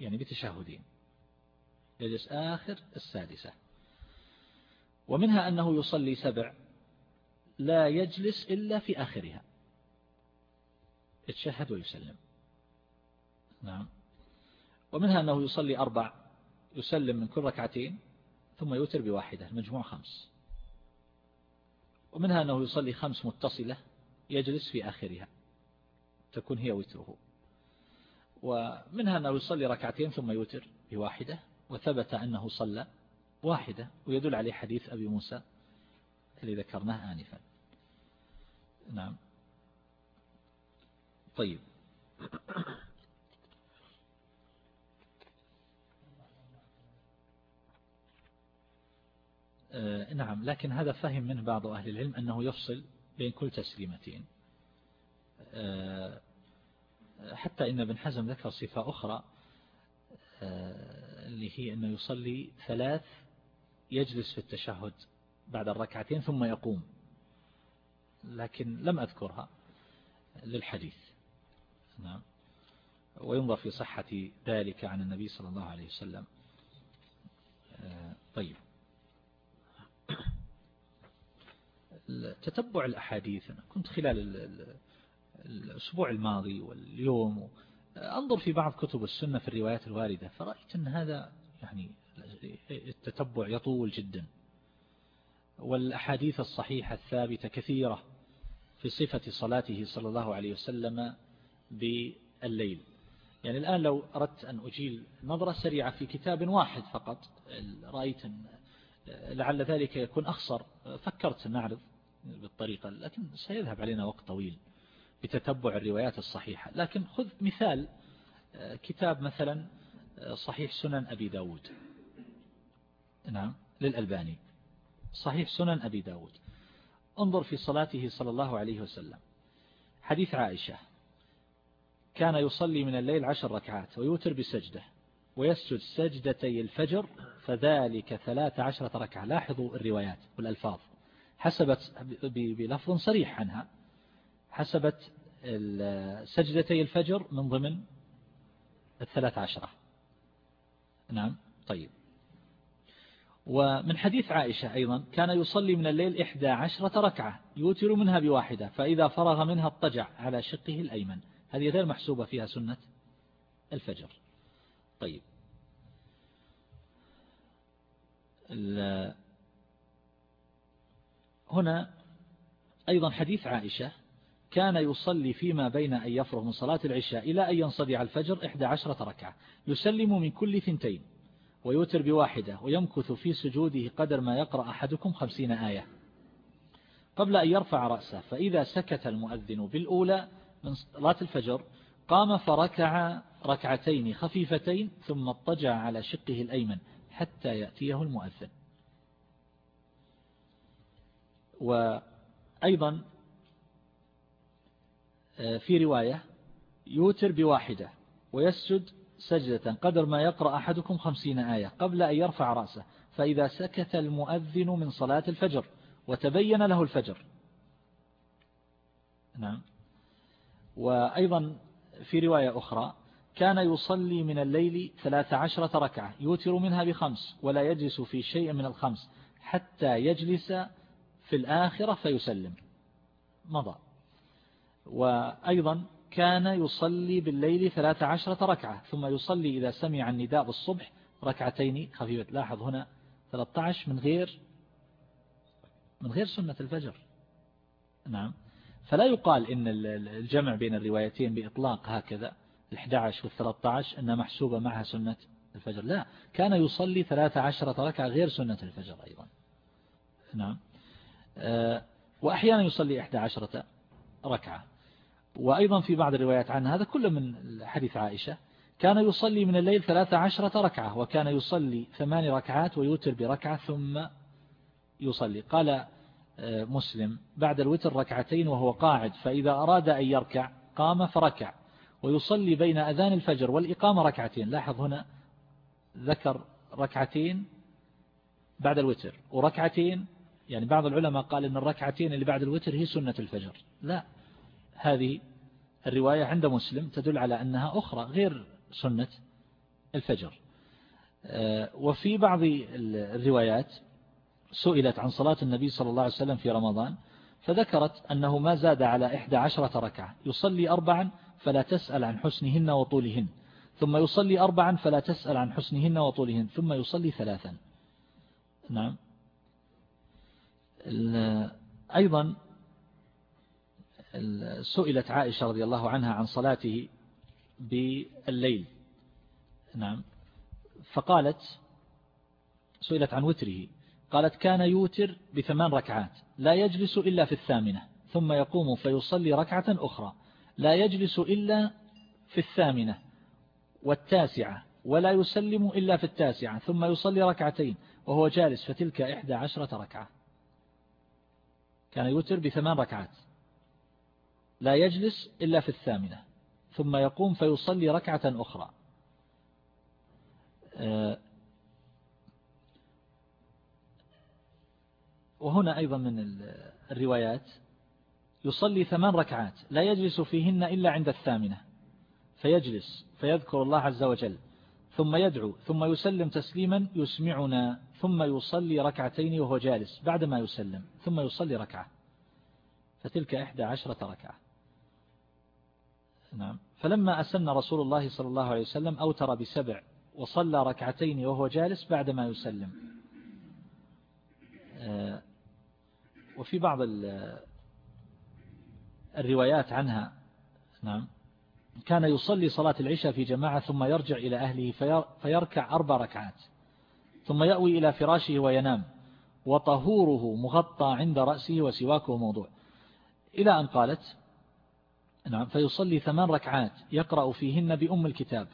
يعني بتشهدين. يجلس آخر السادسة. ومنها أنه يصلي سبع لا يجلس إلا في آخرها. يتشهد ويسلم. نعم. ومنها أنه يصلي أربع يسلم من كل ركعتين ثم يوتر بواحدة المجموع خمس. ومنها أنه يصلي خمس متصلة يجلس في آخرها تكون هي وتره. ومنها أنه يصلي ركعتين ثم يوتر بواحدة وثبت أنه صلى واحدة ويدل عليه حديث أبي موسى اللي ذكرناه آنفا. نعم. طيب. آه، نعم لكن هذا فهم منه بعض أهل العلم أنه يفصل بين كل تسليمتين. آه، حتى إن ابن حزم ذكر صفة أخرى آه، اللي هي أنه يصلي ثلاث يجلس في التشهد بعد الركعتين ثم يقوم. لكن لم أذكرها للحديث. نعم. وينظر في صحة ذلك عن النبي صلى الله عليه وسلم. طيب. تتبع الأحاديث. أنا كنت خلال الأسبوع الماضي واليوم أنظر في بعض كتب السنة في الروايات الواردة فرأيت أن هذا يعني التتبع يطول جدا. والأحاديث الصحيحة الثابتة كثيرة. في صفة صلاته صلى الله عليه وسلم بالليل. يعني الآن لو أردت أن أجيل نظرة سريعة في كتاب واحد فقط رأيت لعل ذلك يكون أخصر فكرت أن أعرض بالطريقة لكن سيذهب علينا وقت طويل بتتبع الروايات الصحيحة. لكن خذ مثال كتاب مثلا صحيح سنن أبي داود. نعم للألباني. صحيح سنن أبي داود. انظر في صلاته صلى الله عليه وسلم. حديث عائشة. كان يصلي من الليل عشر ركعات ويوتر بسجدة ويسجد سجدتي الفجر فذلك ثلاث عشرة ركعة. لاحظوا الروايات والألفاظ. حسبت بلفظ صريح عنها. حسبت سجدتي الفجر من ضمن الثلاث عشرة. نعم طيب. ومن حديث عائشة أيضا كان يصلي من الليل إحدى عشرة ركعة يوتر منها بواحدة فإذا فرغ منها اضطجع على شقه الأيمن. هذه غير محسوبة فيها سنة الفجر. طيب. هنا أيضا حديث عائشة كان يصلي فيما بين أن يفرغ من صلاة العشاء إلى أن ينصدع الفجر إحدى عشرة ركعة يسلم من كل ثنتين. ويوتر بواحدة ويمكث في سجوده قدر ما يقرأ أحدكم خمسين آية. قبل أن يرفع رأسه فإذا سكت المؤذن بالأولى من صلاة الفجر قام فركع ركعتين خفيفتين ثم اضطجع على شقه الأيمن حتى يأتيه المؤذن. وأيضا آه، في رواية يوتر بواحدة ويسجد سجدة قدر ما يقرأ أحدكم خمسين آية قبل أن يرفع رأسه فإذا سكت المؤذن من صلاة الفجر وتبين له الفجر. نعم. وأيضا في رواية أخرى كان يصلي من الليل ثلاث عشرة ركعة يوتر منها بخمس ولا يجلس في شيء من الخمس حتى يجلس في الآخرة فيسلم. مضى. وأيضا كان يصلي بالليل ثلاث عشرة ركعة ثم يصلي إذا سمع النداء بالصبح ركعتين. خفيفة لاحظ هنا 13 من غير من غير سنة الفجر. نعم. فلا يقال إن الجمع بين الروايتين بإطلاق هكذا. ال11 وال13 أنها محسوبة معها سنة الفجر. لا كان يصلي 13 ركعة غير سنة الفجر أيضا. نعم. آه، وأحيانا يصلي 11 ركعة. وأيضا في بعض الروايات عن هذا كله من حديث عائشة. كان يصلي من الليل 13 ركعة وكان يصلي ثمان ركعات ويوتر بركعة ثم يصلي. قال مسلم بعد الوتر ركعتين وهو قاعد فإذا أراد أن يركع قام فركع ويصلي بين أذان الفجر والإقامة ركعتين. لاحظ هنا ذكر ركعتين بعد الوتر وركعتين يعني بعض العلماء قال أن الركعتين اللي بعد الوتر هي سنة الفجر. لا هذه الرواية عند مسلم تدل على أنها أخرى غير سنة الفجر. آه، وفي بعض الروايات سئلت عن صلاة النبي صلى الله عليه وسلم في رمضان فذكرت أنه ما زاد على إحدى عشرة ركعة. يصلي أربعا فلا تسأل عن حسنهن وطولهن ثم يصلي أربعا فلا تسأل عن حسنهن وطولهن ثم يصلي ثلاثا. نعم. أيضا سئلت عائشة رضي الله عنها عن صلاته بالليل. نعم. فقالت سئلت عن وتره قالت كان يوتر بثمان ركعات لا يجلس إلا في الثامنة ثم يقوم فيصلي ركعة أخرى لا يجلس إلا في الثامنة والتاسعة ولا يسلم إلا في التاسعة ثم يصلي ركعتين وهو جالس فتلك إحدى عشرة ركعة. كان يوتر بثمان ركعات. لا يجلس إلا في الثامنة ثم يقوم فيصلي ركعة أخرى. آه، وهنا أيضا من الروايات يصلي ثمان ركعات لا يجلس فيهن إلا عند الثامنة فيجلس فيذكر الله عز وجل ثم يدعو ثم يسلم تسليما يسمعنا ثم يصلي ركعتين وهو جالس بعدما يسلم ثم يصلي ركعة فتلك إحدى عشرة ركعة. نعم. فلما أسن رسول الله صلى الله عليه وسلم أوتر بسبع وصلى ركعتين وهو جالس بعدما يسلم. آه، وفي بعض الروايات عنها نعم كان يصلي صلاة العشاء في جماعة ثم يرجع إلى أهله فيركع أربع ركعات ثم يأوي إلى فراشه وينام وطهوره مغطى عند رأسه وسواكه موضوع. إلى أن قالت نعم فيصلي ثمان ركعات يقرأ فيهن بأم الكتاب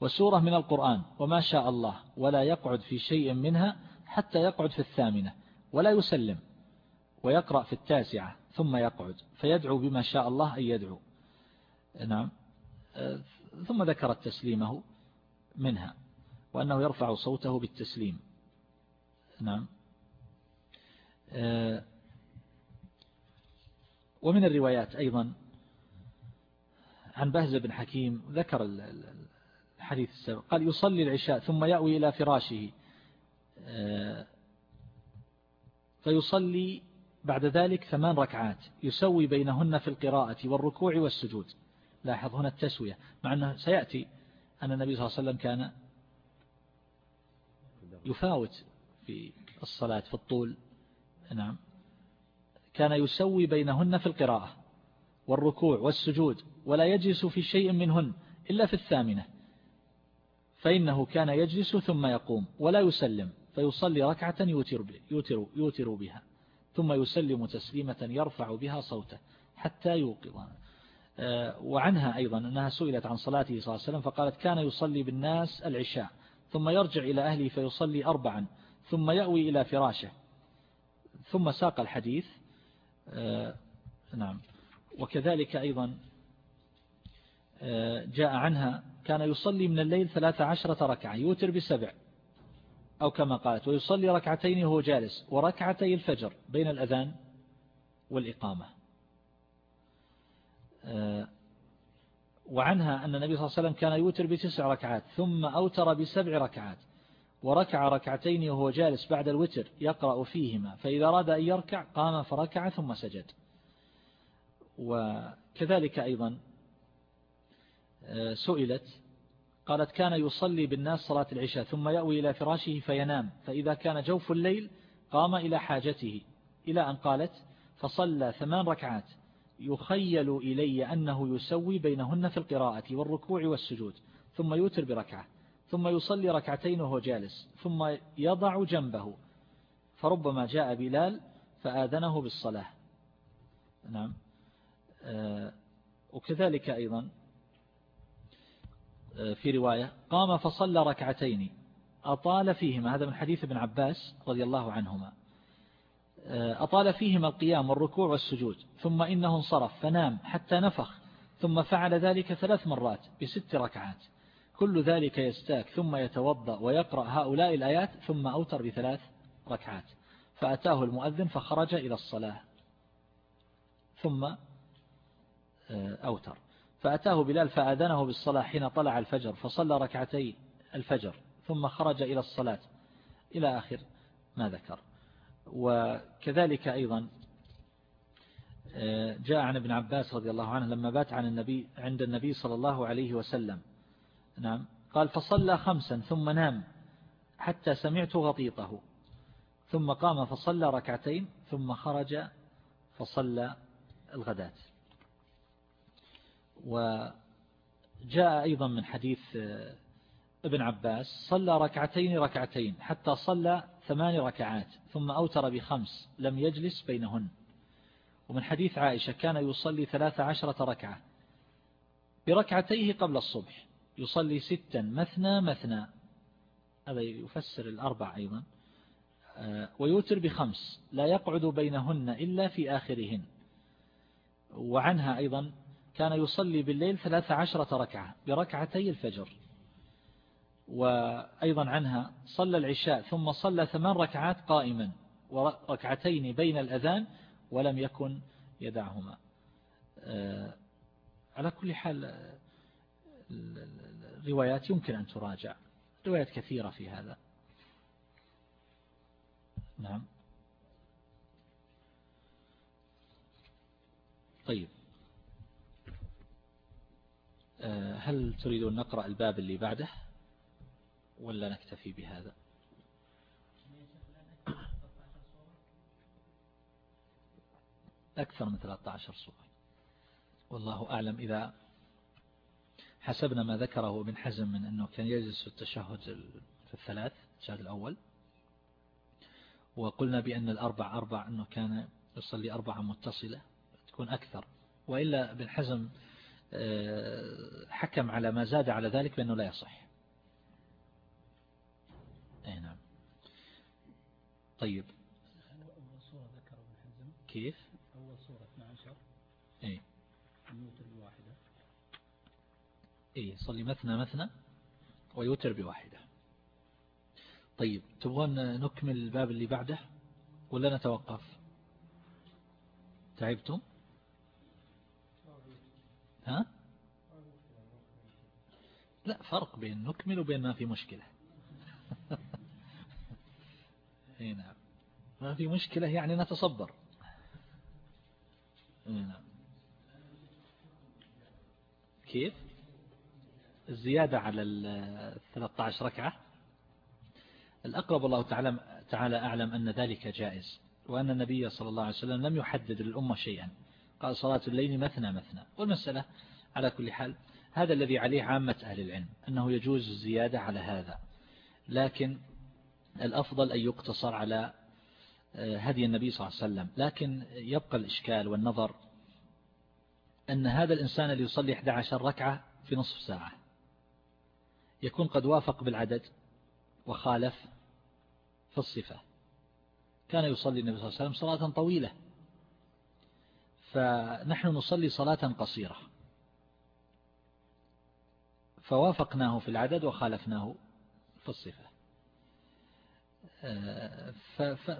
وسورة من القرآن وما شاء الله ولا يقعد في شيء منها حتى يقعد في الثامنة ولا يسلم ويقرأ في التاسعة ثم يقعد فيدعو بما شاء الله أن يدعو. نعم ثم ذكرت تسليمه منها وأنه يرفع صوته بالتسليم. نعم ومن الروايات أيضا عن بهز بن حكيم ذكر الحديث السابق. قال يصلي العشاء ثم يأوي إلى فراشه. فيصلي بعد ذلك ثمان ركعات. يسوي بينهن في القراءة والركوع والسجود. لاحظ هنا التسوية مع أنه سيأتي أن النبي صلى الله عليه وسلم كان يفاوت في الصلاة في الطول. نعم. كان يسوي بينهن في القراءة والركوع والسجود. ولا يجلس في شيء منهن إلا في الثامنة. فإنه كان يجلس ثم يقوم ولا يسلم فيصلي ركعة يوتر, يوتر, يوتر بها ثم يسلم تسليمة يرفع بها صوته حتى يوقظها آه، وعنها أيضا أنها سئلت عن صلاته صلى الله عليه وسلم فقالت كان يصلي بالناس العشاء ثم يرجع إلى أهله فيصلي أربعا ثم يأوي إلى فراشه. ثم ساق الحديث. آه، نعم. وكذلك أيضا جاء عنها كان يصلي من الليل ثلاث عشرة ركعة يوتر بسبع أو كما قالت ويصلي ركعتين وهو جالس وركعتي الفجر بين الأذان والإقامة. آه، وعنها أن النبي صلى الله عليه وسلم كان يوتر بتسع ركعات ثم أوتر بسبع ركعات وركع ركعتين وهو جالس بعد الوتر يقرأ فيهما فإذا أراد أن يركع قام فركع ثم سجد. وكذلك أيضا آه، سئلت قالت كان يصلي بالناس صلاة العشاء ثم يأوي إلى فراشه فينام فإذا كان جوف الليل قام إلى حاجته إلى أن قالت فصلى ثمان ركعات يخيل إلي أنه يسوي بينهن في القراءة والركوع والسجود ثم يوتر بركعة ثم يصلي ركعتين وهو جالس ثم يضع جنبه فربما جاء بلال فآذنه بالصلاة. نعم. آه، وكذلك أيضا آه، في رواية قام فصلى ركعتين أطال فيهما هذا من حديث ابن عباس رضي الله عنهما. آه، أطال فيهما القيام والركوع والسجود ثم إنه انصرف فنام حتى نفخ ثم فعل ذلك ثلاث مرات بست ركعات. كل ذلك يستاك ثم يتوضأ ويقرأ هؤلاء الآيات ثم أوتر بثلاث ركعات. فأتاه المؤذن فخرج إلى الصلاة ثم آه، أوتر. فأتاه بلال فأذنه بالصلاة حين طلع الفجر فصلى ركعتي الفجر ثم خرج إلى الصلاة إلى آخر ما ذكر. وكذلك أيضا آه، جاء عن ابن عباس رضي الله عنه لما بات عن النبي عند النبي صلى الله عليه وسلم. نعم. قال فصلى خمسا ثم نام حتى سمعت غطيطه. ثم قام فصلى ركعتين ثم خرج فصلى الغداة. وجاء أيضا من حديث آه، ابن عباس صلى ركعتين ركعتين حتى صلى ثمان ركعات ثم أوتر بخمس لم يجلس بينهن. ومن حديث عائشة كان يصلي ثلاث عشرة ركعة. بركعتيه قبل الصبح يصلي ستا مثنى مثنى هذا يفسر الأربع أيضا آه، ويوتر بخمس لا يقعد بينهن إلا في آخرهن. وعنها أيضا كان يصلي بالليل ثلاث عشرة ركعة بركعتي الفجر. وأيضا عنها صلى العشاء ثم صلى ثمان ركعات قائما وركعتين بين الأذان ولم يكن يدعهما. آه، على كل حال الروايات يمكن أن تراجع. روايات كثيرة في هذا. نعم. طيب. هل تريدون نقرأ الباب اللي بعده؟ ولا نكتفي بهذا؟ أكثر من 13 سورة والله أعلم إذا حسبنا ما ذكره ابن حزم من أنه كان يجلس في التشهد في الثلاث التشهد الأول. وقلنا بأن الأربع أربع أنه كان يصلي أربعة متصلة تكون أكثر. وإلا ابن حزم آه، حكم على ما زاد على ذلك بأنه لا يصح. أي نعم. طيب. أول صورة ذكر ابن حزم. كيف؟ أول صورة 12 أي النوتر بواحدة. أي صلي مثنى مثنى ويوتر بواحدة. طيب تبغون نكمل الباب اللي بعده ولا نتوقف؟ تعبتم؟ ها؟ لا فرق بين نكمل وبين ما في مشكلة. اي نعم. ما في مشكلة يعني نتصبر نعم. كيف؟ الزيادة على ال 13 ركعة. الأقرب الله تعالى تعالى أعلم أن ذلك جائز وأن النبي صلى الله عليه وسلم لم يحدد للأمة شيئا. قال صلاة الليل مثنى مثنى. والمسألة على كل حال هذا الذي عليه عامة أهل العلم أنه يجوز الزيادة على هذا. لكن الأفضل أن يقتصر على آه، هدي النبي صلى الله عليه وسلم. لكن يبقى الإشكال والنظر أن هذا الإنسان اللي يصلي 11 ركعة في نصف ساعة يكون قد وافق بالعدد وخالف في الصفة. كان يصلي النبي صلى الله عليه وسلم صلاة طويلة. فنحن نصلي صلاة قصيرة. فوافقناه في العدد وخالفناه في الصفة.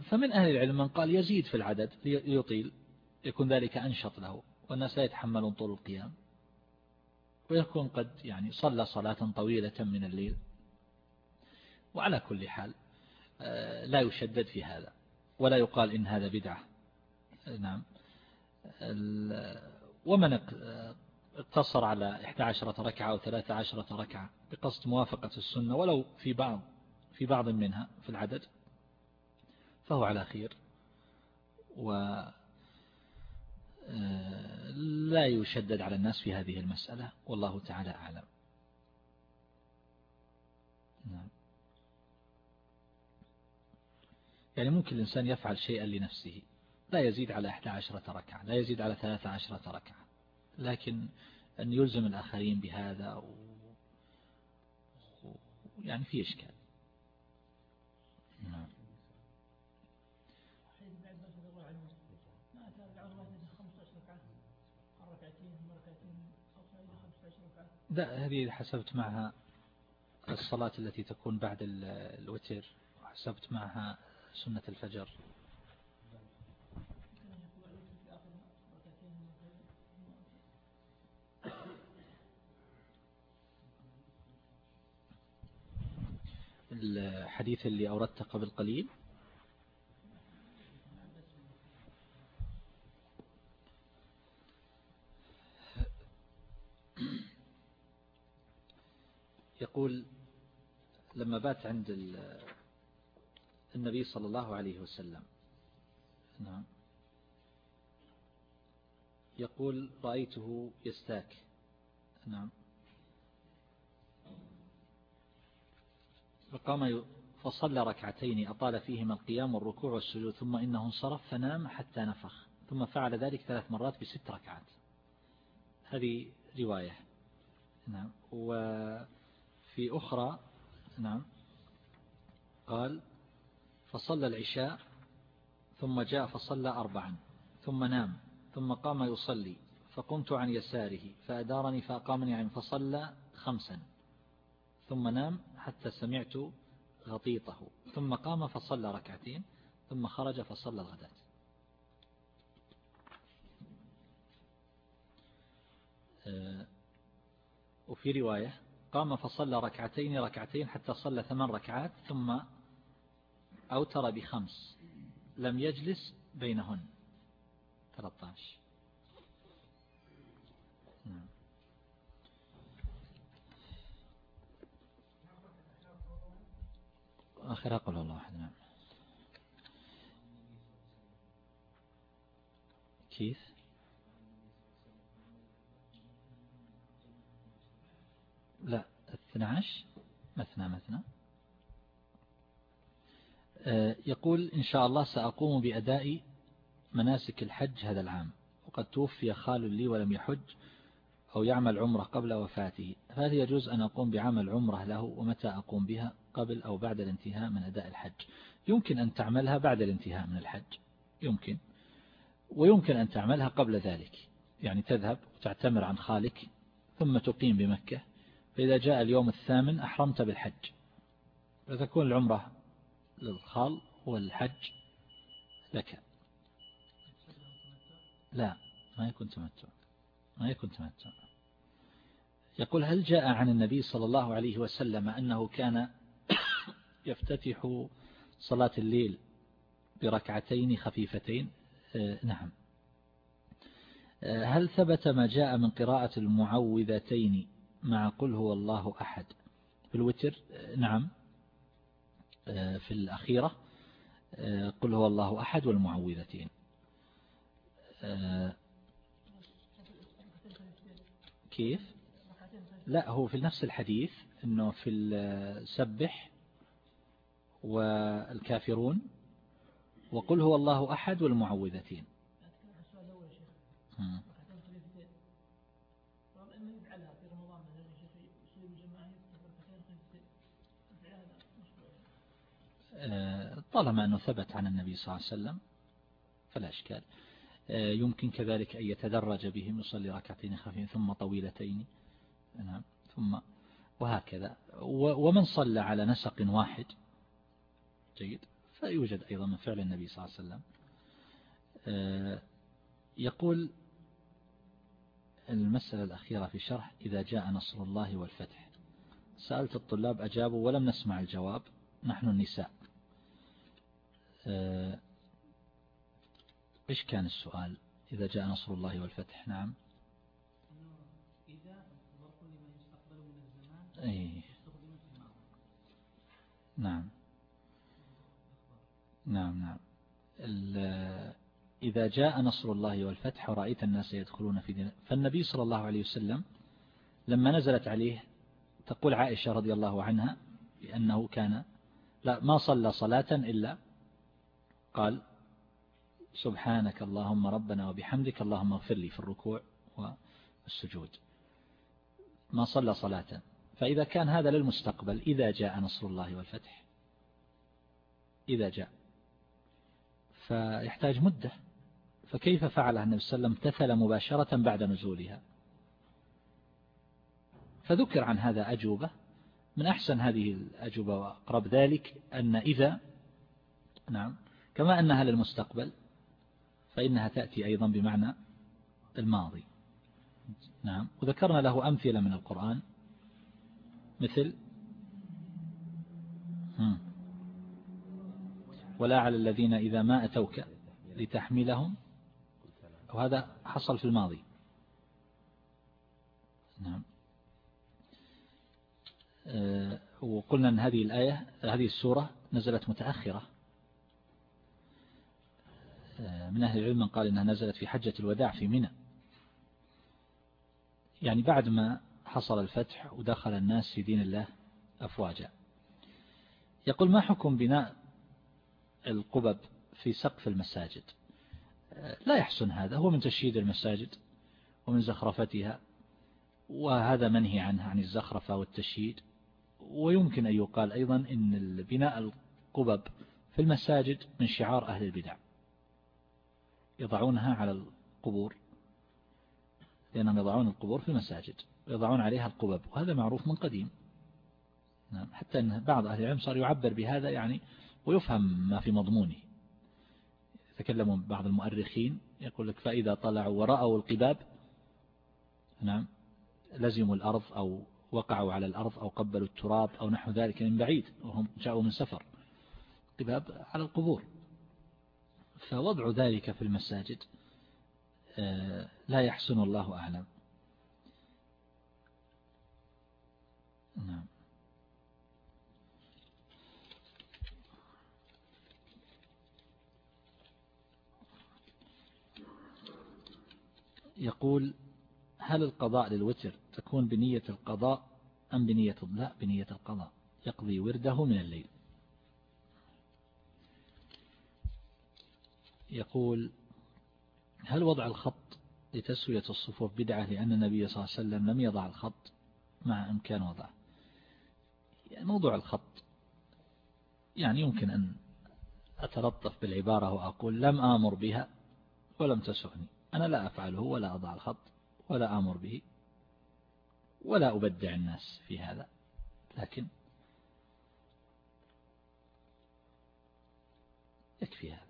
فمن أهل العلم من قال يزيد في العدد ليطيل يكون ذلك أنشط له والناس لا يتحملون طول القيام. ويكون قد يعني صلى صلاة طويلة من الليل. وعلى كل حال آه، لا يشدد في هذا ولا يقال إن هذا بدعة. نعم. ومن اقتصر على 11 ركعة أو 13 ركعة بقصد موافقة السنة ولو في بعض في بعض منها في العدد فهو على خير. و آه، لا يشدد على الناس في هذه المسألة والله تعالى أعلم. نعم. يعني ممكن الإنسان يفعل شيئا لنفسه. لا يزيد على 11 ركعة لا يزيد على 13 ركعة. لكن أن يلزم الآخرين بهذا و... يعني في إشكال. نعم. لا هذه حسبت معها الصلاة التي تكون بعد الوتر وحسبت معها سنة الفجر. الحديث اللي أوردته قبل قليل. يقول لما بات عند النبي صلى الله عليه وسلم. نعم. يقول رأيته يستاك. نعم. فقام فصلى ركعتين أطال فيهما القيام والركوع والسجود ثم إنه انصرف فنام حتى نفخ ثم فعل ذلك ثلاث مرات بست ركعات. هذه رواية. نعم. وفي أخرى نعم قال فصلى العشاء ثم جاء فصلى أربعا ثم نام ثم قام يصلي فقمت عن يساره فأدارني فأقامني عن فصلى خمسا ثم نام حتى سمعت غطيطه. ثم قام فصلى ركعتين ثم خرج فصلى الغداة. آه، وفي رواية قام فصلى ركعتين ركعتين حتى صلى ثمان ركعات ثم أوتر بخمس. لم يجلس بينهن. 13 آخرها قل الله أحد نعم. كيف؟ لا 12 مثنى مثنى. آه، يقول إن شاء الله سأقوم بأداء مناسك الحج هذا العام. وقد توفي خال لي ولم يحج أو يعمل عمرة قبل وفاته. فهل يجوز أن أقوم بعمل عمرة له ومتى أقوم بها؟ قبل أو بعد الانتهاء من أداء الحج. يمكن أن تعملها بعد الانتهاء من الحج. يمكن. ويمكن أن تعملها قبل ذلك. يعني تذهب وتعتمر عن خالك ثم تقيم بمكة. فإذا جاء اليوم الثامن أحرمت بالحج. فتكون العمرة للخال والحج لك. لا ما يكون تمتع. ما يكون تمتع. يقول هل جاء عن النبي صلى الله عليه وسلم أنه كان يفتتح صلاة الليل بركعتين خفيفتين؟ آه، نعم. آه، هل ثبت ما جاء من قراءة المعوذتين مع قل هو الله أحد في الوتر؟ آه، نعم. في الأخيرة قل هو الله أحد والمعوذتين. كيف؟ لا هو في نفس الحديث أنه في السبح والكافرون وقل هو الله أحد والمعوذتين. آه، طالما أنه ثبت عن النبي صلى الله عليه وسلم فلا أشكال. آه، يمكن كذلك أن يتدرج بهم يصلي ركعتين خفيفين ثم طويلتين. نعم ثم وهكذا. ومن صلى على نسق واحد جيد فيوجد أيضا من فعل النبي صلى الله عليه وسلم. آه، يقول المسألة الأخيرة في شرح إذا جاء نصر الله والفتح. سألت الطلاب أجابوا ولم نسمع الجواب نحن النساء. آه، إيش كان السؤال؟ إذا جاء نصر الله والفتح نعم. إذا أي نعم. نعم نعم. إذا جاء نصر الله والفتح ورأيت الناس يدخلون في دين فالنبي صلى الله عليه وسلم لما نزلت عليه تقول عائشة رضي الله عنها بأنه كان لا ما صلى صلاة إلا قال سبحانك اللهم ربنا وبحمدك اللهم اغفر لي في الركوع والسجود. ما صلى صلاة. فإذا كان هذا للمستقبل إذا جاء نصر الله والفتح. إذا جاء. فيحتاج مدة. فكيف فعلها النبي صلى الله عليه وسلم امتثل مباشرة بعد نزولها؟ فذكر عن هذا أجوبة. من أحسن هذه الأجوبة وأقرب ذلك أن إذا نعم كما أنها للمستقبل فإنها تأتي أيضا بمعنى الماضي. نعم وذكرنا له أمثلة من القرآن مثل ولا على الذين إذا ما أتوك لتحملهم. وهذا حصل في الماضي. نعم. آه، وقلنا أن هذه الآية هذه السورة نزلت متأخرة. آه، من أهل العلم من قال أنها نزلت في حجة الوداع في منى. يعني بعد ما حصل الفتح ودخل الناس في دين الله أفواجا. يقول ما حكم بناء القبب في سقف المساجد. لا يحسن هذا هو من تشييد المساجد ومن زخرفتها وهذا منهي عنه عن الزخرفة والتشييد. ويمكن أن يقال أيضا إن بناء القبب في المساجد من شعار أهل البدع. يضعونها على القبور لأنهم يضعون القبور في المساجد ويضعون عليها القبب وهذا معروف من قديم. نعم حتى أن بعض أهل العلم صار يعبر بهذا يعني ويفهم ما في مضمونه. يتكلم بعض المؤرخين يقول لك فإذا طلعوا ورأوا القباب نعم لزموا الأرض أو وقعوا على الأرض أو قبلوا التراب أو نحو ذلك من بعيد وهم جاءوا من سفر. قباب على القبور. فوضع ذلك في المساجد آه، لا يحسن الله أعلم. نعم. يقول هل القضاء للوتر تكون بنية القضاء أم بنية لا بنية القضاء؟ يقضي ورده من الليل. يقول هل وضع الخط لتسوية الصفوف بدعة لأن النبي صلى الله عليه وسلم لم يضع الخط؟ مع إمكان وضعه يعني موضوع الخط يعني يمكن أن أتلطف بالعبارة وأقول لم آمر بها ولم تسعني. أنا لا أفعله ولا أضع الخط ولا آمر به ولا أبدع الناس في هذا لكن يكفي هذا.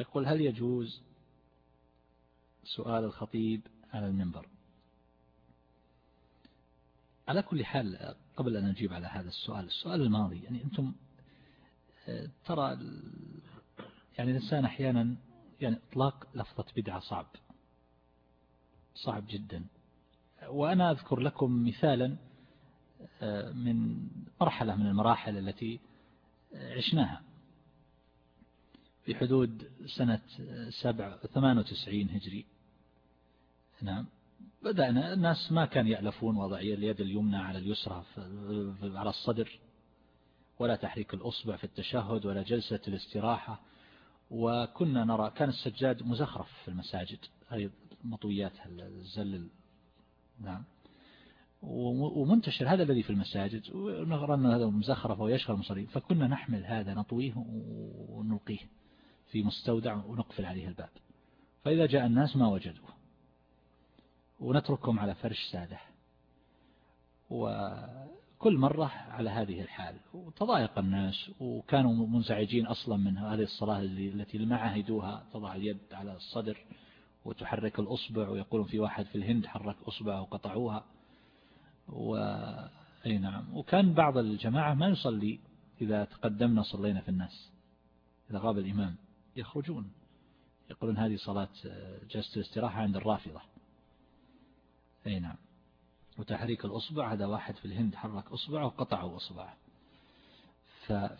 يقول هل يجوز سؤال الخطيب على المنبر؟ على كل حال قبل أن نجيب على هذا السؤال السؤال الماضي يعني أنتم آه، ترى يعني الإنسان أحيانا يعني إطلاق لفظة بدعة صعب صعب جدا. وأنا أذكر لكم مثالا آه، من مرحلة من المراحل التي عشناها. في حدود سنة سبع ثمان وتسعين هجري. نعم. بدأنا الناس ما كان يألفون وضع اليد اليمنى على اليسرى على الصدر. ولا تحريك الأصبع في التشهد ولا جلسة الاستراحة. وكنا نرى كان السجاد مزخرف في المساجد هذه مطويات الزل نعم. ومنتشر هذا الذي في المساجد ونرى أن هذا مزخرف ويشغل المصلين فكنا نحمل هذا نطويه ونلقيه في مستودع ونقفل عليه الباب. فإذا جاء الناس ما وجدوه. ونتركهم على فرش سادح وكل مرة على هذه الحال. وتضايق الناس وكانوا منزعجين أصلا من هذه الصلاة التي لم عهدوها تضع اليد على الصدر وتحرك الأصبع ويقولون في واحد في الهند حرك أصبعه وقطعوها. و... أي نعم. وكان بعض الجماعة ما يصلي إذا تقدمنا صلينا في الناس. إذا غاب الإمام يخرجون. يقولون هذه صلاة جلسة الاستراحة عند الرافضة. أي نعم. وتحريك الأصبع هذا واحد في الهند حرك أصبعه وقطعه أصبعه.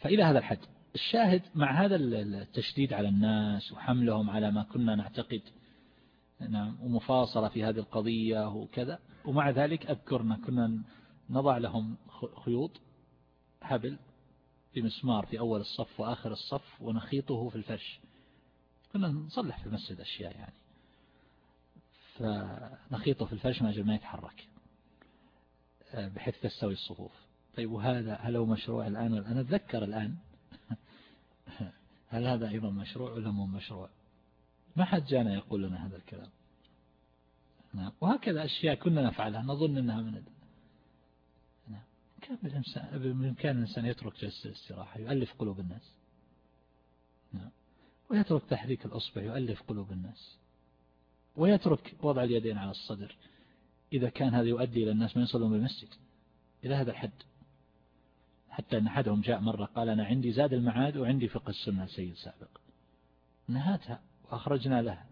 فإلى هذا الحد. الشاهد مع هذا التشديد على الناس وحملهم على ما كنا نعتقد نعم ومفاصلة في هذه القضية وكذا. ومع ذلك أذكرنا كنا نضع لهم خيوط حبل بمسمار في أول الصف وآخر الصف ونخيطه في الفرش. كنا نصلح في المسجد أشياء يعني. فنخيطه في الفرش ما يتحرك. بحيث تستوي الصفوف. طيب وهذا هل هو مشروع الآن؟ أنا أتذكر الآن هل هذا أيضا مشروع ولا مو مشروع؟ ما حد جانا يقول لنا هذا الكلام. نعم. وهكذا أشياء كنا نفعلها نظن أنها من نعم. كان بالإنسان بإمكان الإنسان يترك جلسة الاستراحة؟ يؤلف قلوب الناس. نعم. ويترك تحريك الأصبع يؤلف قلوب الناس. ويترك وضع اليدين على الصدر. إذا كان هذا يؤدي إلى الناس ما يصلون بالمسجد إلى هذا الحد. حتى أن أحدهم جاء مرة قال أنا عندي زاد المعاد وعندي فقه السنة سيد سابق. نهاتها وأخرجنا له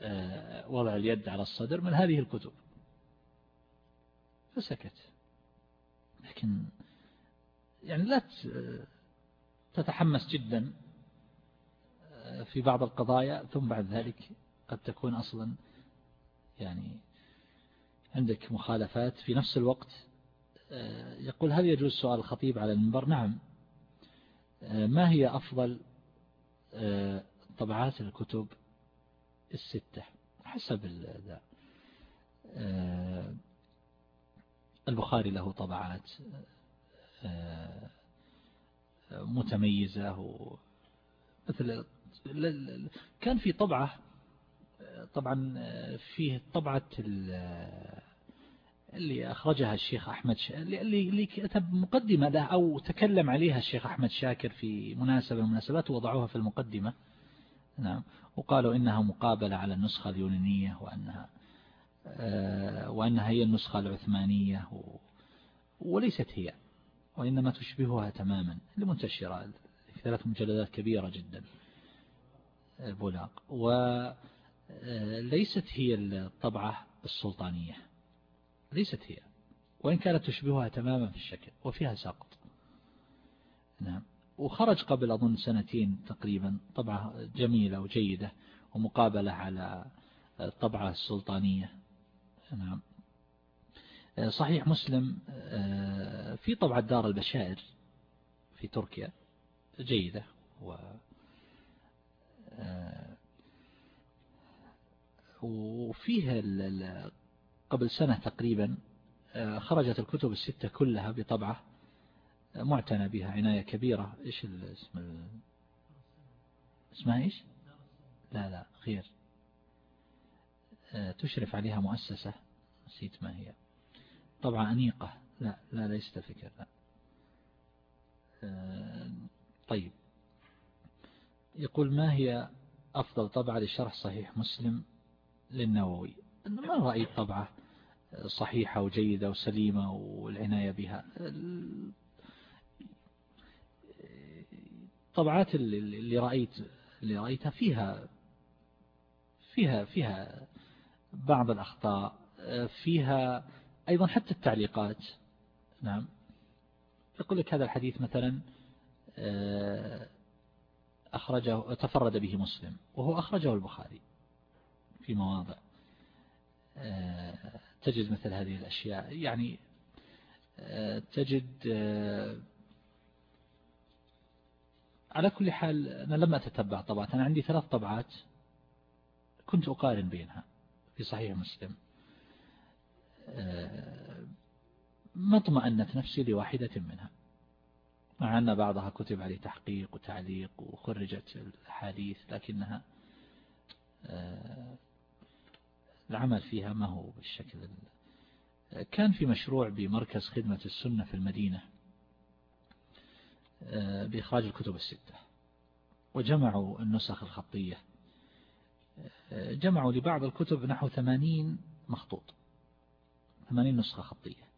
آه، وضع اليد على الصدر من هذه الكتب. فسكت. لكن يعني لا تتحمس جدا آه، في بعض القضايا ثم بعد ذلك قد تكون أصلا يعني عندك مخالفات في نفس الوقت آه، يقول هل يجوز سؤال الخطيب على المنبر؟ نعم. ما هي أفضل طبعات الكتب الستة؟ حسب آه، البخاري له طبعات آه، متميزة مثل كان في طبعة طبعا فيه طبعة اللي أخرجها الشيخ أحمد اللي كتب مقدمة له أو تكلم عليها الشيخ أحمد شاكر في مناسبة من المناسبات ووضعوها في المقدمة. نعم. وقالوا إنها مقابلة على النسخة اليونانية وأنها آه، وأنها هي النسخة العثمانية وليست هي وإنما تشبهها تماما لمنتشرة ثلاث مجلدات كبيرة جدا البولاق وليست هي الطبعة السلطانية. ليست هي. وإن كانت تشبهها تماما في الشكل وفيها سقط. نعم. وخرج قبل أظن سنتين تقريبا طبعة جميلة وجيدة ومقابلة على الطبعة السلطانية. نعم. صحيح مسلم في طبعة دار البشائر في تركيا جيدة و وفيه قبل سنة تقريبا خرجت الكتب الستة كلها بطبعة معتنى بها عناية كبيرة. إيش الاسم اسمها إيش؟ لا لا غير تشرف عليها مؤسسة. نسيت ما هي. طبعا أنيقة. لا لا ليست فكرة. طيب. يقول ما هي أفضل طبعة لشرح صحيح مسلم؟ للنووي. ما رأيت طبعة صحيحة وجيدة وسليمة والعناية بها؟ الطبعات اللي رأيت اللي رأيتها فيها فيها فيها بعض الأخطاء فيها أيضا حتى التعليقات. نعم. يقول لك هذا الحديث مثلا أخرجه تفرد به مسلم وهو أخرجه البخاري. في مواضع. تجد مثل هذه الأشياء. يعني تجد على كل حال أنا لم أتتبع طبعات أنا عندي ثلاث طبعات كنت أقارن بينها في صحيح مسلم. ما اطمأنت نفسي لواحدة منها. مع أن بعضها كتب عليه تحقيق وتعليق وخرجت الحديث لكنها العمل فيها ما هو بالشكل كان في مشروع بمركز خدمة السنة في المدينة بإخراج الكتب الستة. وجمعوا النسخ الخطية. جمعوا لبعض الكتب نحو ثمانين مخطوط. ثمانين نسخة خطية.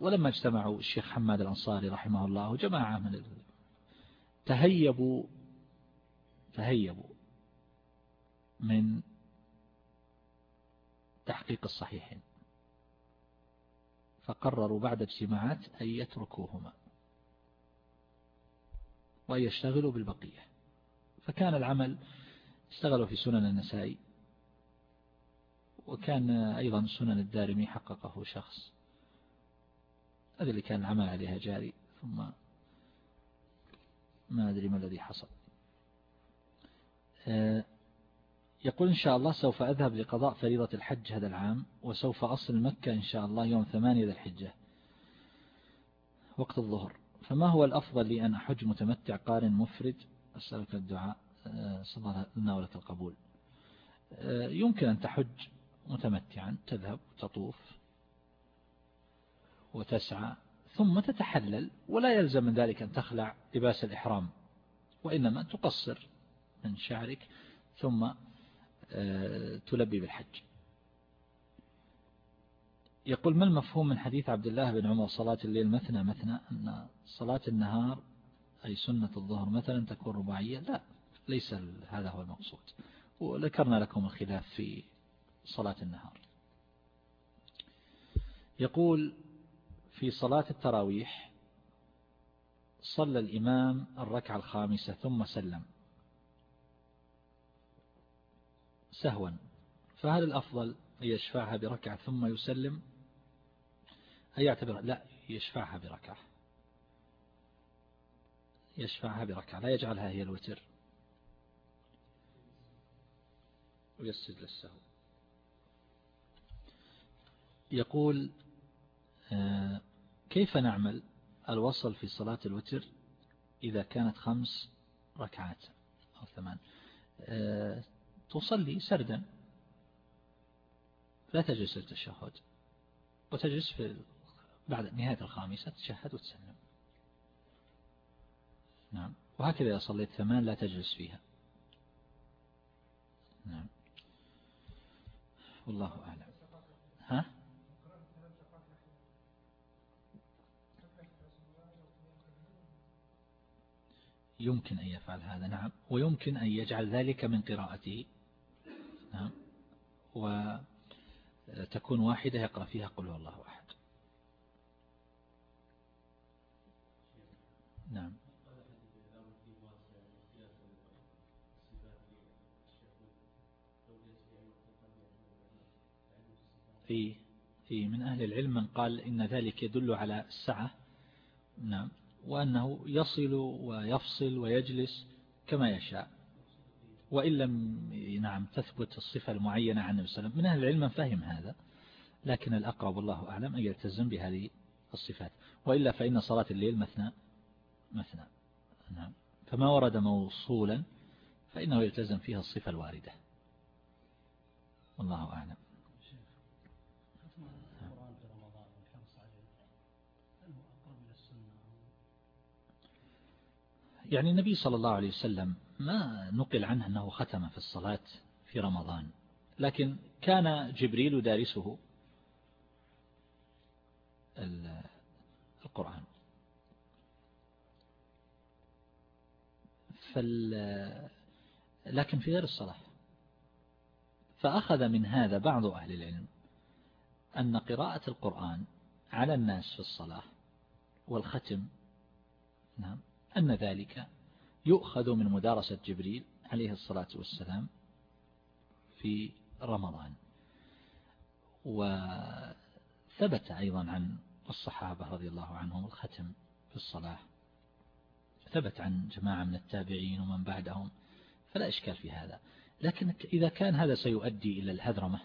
ولما اجتمعوا الشيخ حماد الأنصاري رحمه الله وجماعة من تهيبوا تهيبوا من تحقيق الصحيحين. فقرروا بعد اجتماعات أن يتركوهما. وأن يشتغلوا بالبقية. فكان العمل اشتغلوا في سنن النسائي. وكان أيضا سنن الدارمي حققه شخص. هذا اللي كان العمل عليها جاري ثم ما أدري ما الذي حصل. آه، يقول إن شاء الله سوف أذهب لقضاء فريضة الحج هذا العام وسوف أصل مكة إن شاء الله يوم ثمانية ذي الحجة وقت الظهر. فما هو الأفضل لي أن أحج متمتع قارن مفرد أسألك الدعاء آه، صلى لنا ولك القبول. آه، يمكن أن تحج متمتعا تذهب تطوف وتسعى ثم تتحلل ولا يلزم من ذلك أن تخلع لباس الإحرام وإنما تقصر من شعرك ثم تلبي بالحج. يقول ما المفهوم من حديث عبد الله بن عمر صلاة الليل مثنى مثنى؟ أن صلاة النهار أي سنة الظهر مثلا تكون رباعية؟ لا ليس هذا هو المقصود. وذكرنا لكم الخلاف في صلاة النهار. يقول في صلاة التراويح صلى الإمام الركعة الخامسة ثم سلم. سهوا. فهل الأفضل أن يشفعها بركعة ثم يسلم؟ أن يعتبر لا يشفعها بركعة. يشفعها بركعة. لا يجعلها هي الوتر. ويسجد للسهو. يقول آه، كيف نعمل الوصل في صلاة الوتر إذا كانت خمس ركعات أو ثمان؟ آه، تصلي سردا. لا تجلس للتشهد. وتجلس في بعد نهاية الخامسة تشهد وتسلم. نعم. وهكذا إذا صليت ثمان لا تجلس فيها. نعم. والله أعلم. ها؟ يمكن أن يفعل هذا نعم. ويمكن أن يجعل ذلك من قراءته نعم. وتكون واحدة يقرأ فيها قل هو الله أحد. نعم. في في من أهل العلم من قال إن ذلك يدل على السعة. نعم. وأنه يصل ويفصل ويجلس كما يشاء. وإن لم نعم تثبت الصفة المعينة عن النبي صلى الله عليه وسلم. من أهل العلم من فهم هذا لكن الأقرب والله أعلم أن يلتزم بهذه الصفات. وإلا فإن صلاة الليل مثنى مثنى. نعم. فما ورد موصولا فإنه يلتزم فيها الصفة الواردة. والله أعلم. يعني النبي صلى الله عليه وسلم ما نقل عنه أنه ختم في الصلاة في رمضان لكن كان جبريل دارسه القرآن. فال لكن في غير الصلاة. فأخذ من هذا بعض أهل العلم أن قراءة القرآن على الناس في الصلاة والختم نعم أن ذلك يؤخذ من مدارسة جبريل عليه الصلاة والسلام في رمضان. وثبت أيضا عن الصحابة رضي الله عنهم الختم في الصلاة. ثبت عن جماعة من التابعين ومن بعدهم فلا إشكال في هذا. لكن إذا كان هذا سيؤدي إلى الهذرمة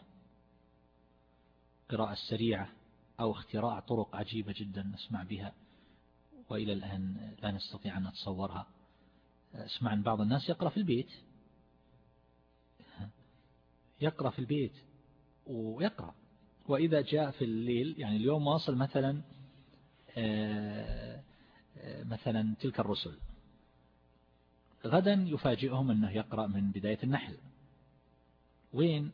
قراءة سريعة أو اختراع طرق عجيبة جدا نسمع بها وإلى الآن لا نستطيع أن نتصورها اسمع عن بعض الناس يقرأ في البيت. يقرأ في البيت ويقرأ. وإذا جاء في الليل يعني اليوم واصل مثلا آه، آه، مثلا تلك الرسل. غدا يفاجئهم أنه يقرأ من بداية النحل. وين؟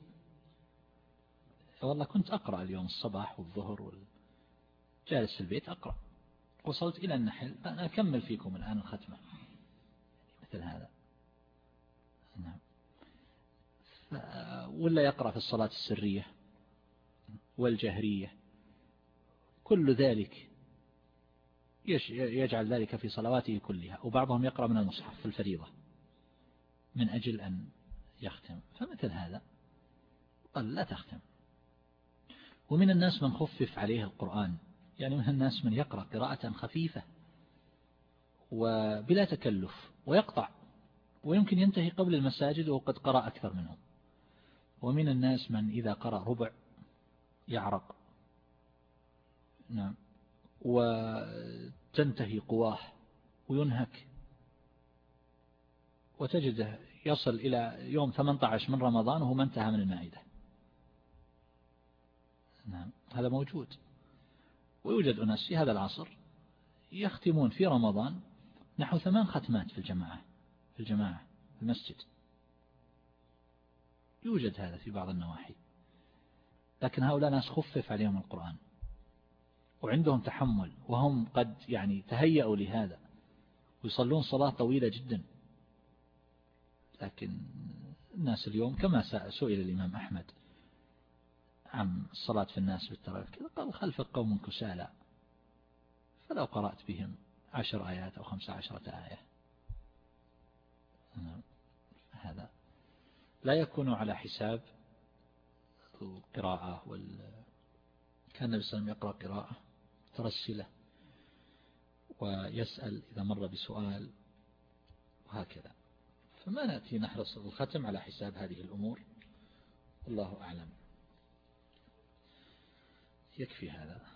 والله كنت أقرأ اليوم الصباح والظهر جالس في البيت أقرأ. وصلت إلى النحل. فأنا أكمل فيكم الآن الختمة. مثل هذا. نعم. ولا يقرأ في الصلاة السرية والجهرية. كل ذلك يجعل ذلك في صلواته كلها. وبعضهم يقرأ من المصحف في الفريضة من أجل أن يختم. فمثل هذا. قال لا تختم. ومن الناس من خفف عليه القرآن. يعني من الناس من يقرأ قراءة خفيفة وبلا تكلف. ويقطع ويمكن ينتهي قبل المساجد وقد قرأ أكثر منهم. ومن الناس من إذا قرأ ربع يعرق. نعم. وتنتهي قواه وينهك. وتجده يصل إلى يوم 18 من رمضان وهو ما انتهى من المائدة. نعم. هذا موجود. ويوجد أناس في هذا العصر يختمون في رمضان نحو ثمان ختمات في الجماعة في الجماعة في المسجد. يوجد هذا في بعض النواحي. لكن هؤلاء ناس خفف عليهم القرآن. وعندهم تحمل وهم قد يعني تهيأوا لهذا. ويصلون صلاة طويلة جدا. لكن الناس اليوم كما سئل الإمام أحمد عن الصلاة في الناس بالتراويح قال خلفك قوم كسالى فلو قرأت بهم عشر آيات أو خمس عشرة آية. نعم. هذا. لا يكون على حساب القراءة وال كان النبي صلى الله عليه وسلم يقرأ قراءة ترسلة ويسأل إذا مر بسؤال وهكذا. فما نأتي نحرص الختم على حساب هذه الأمور؟ الله أعلم. يكفي هذا.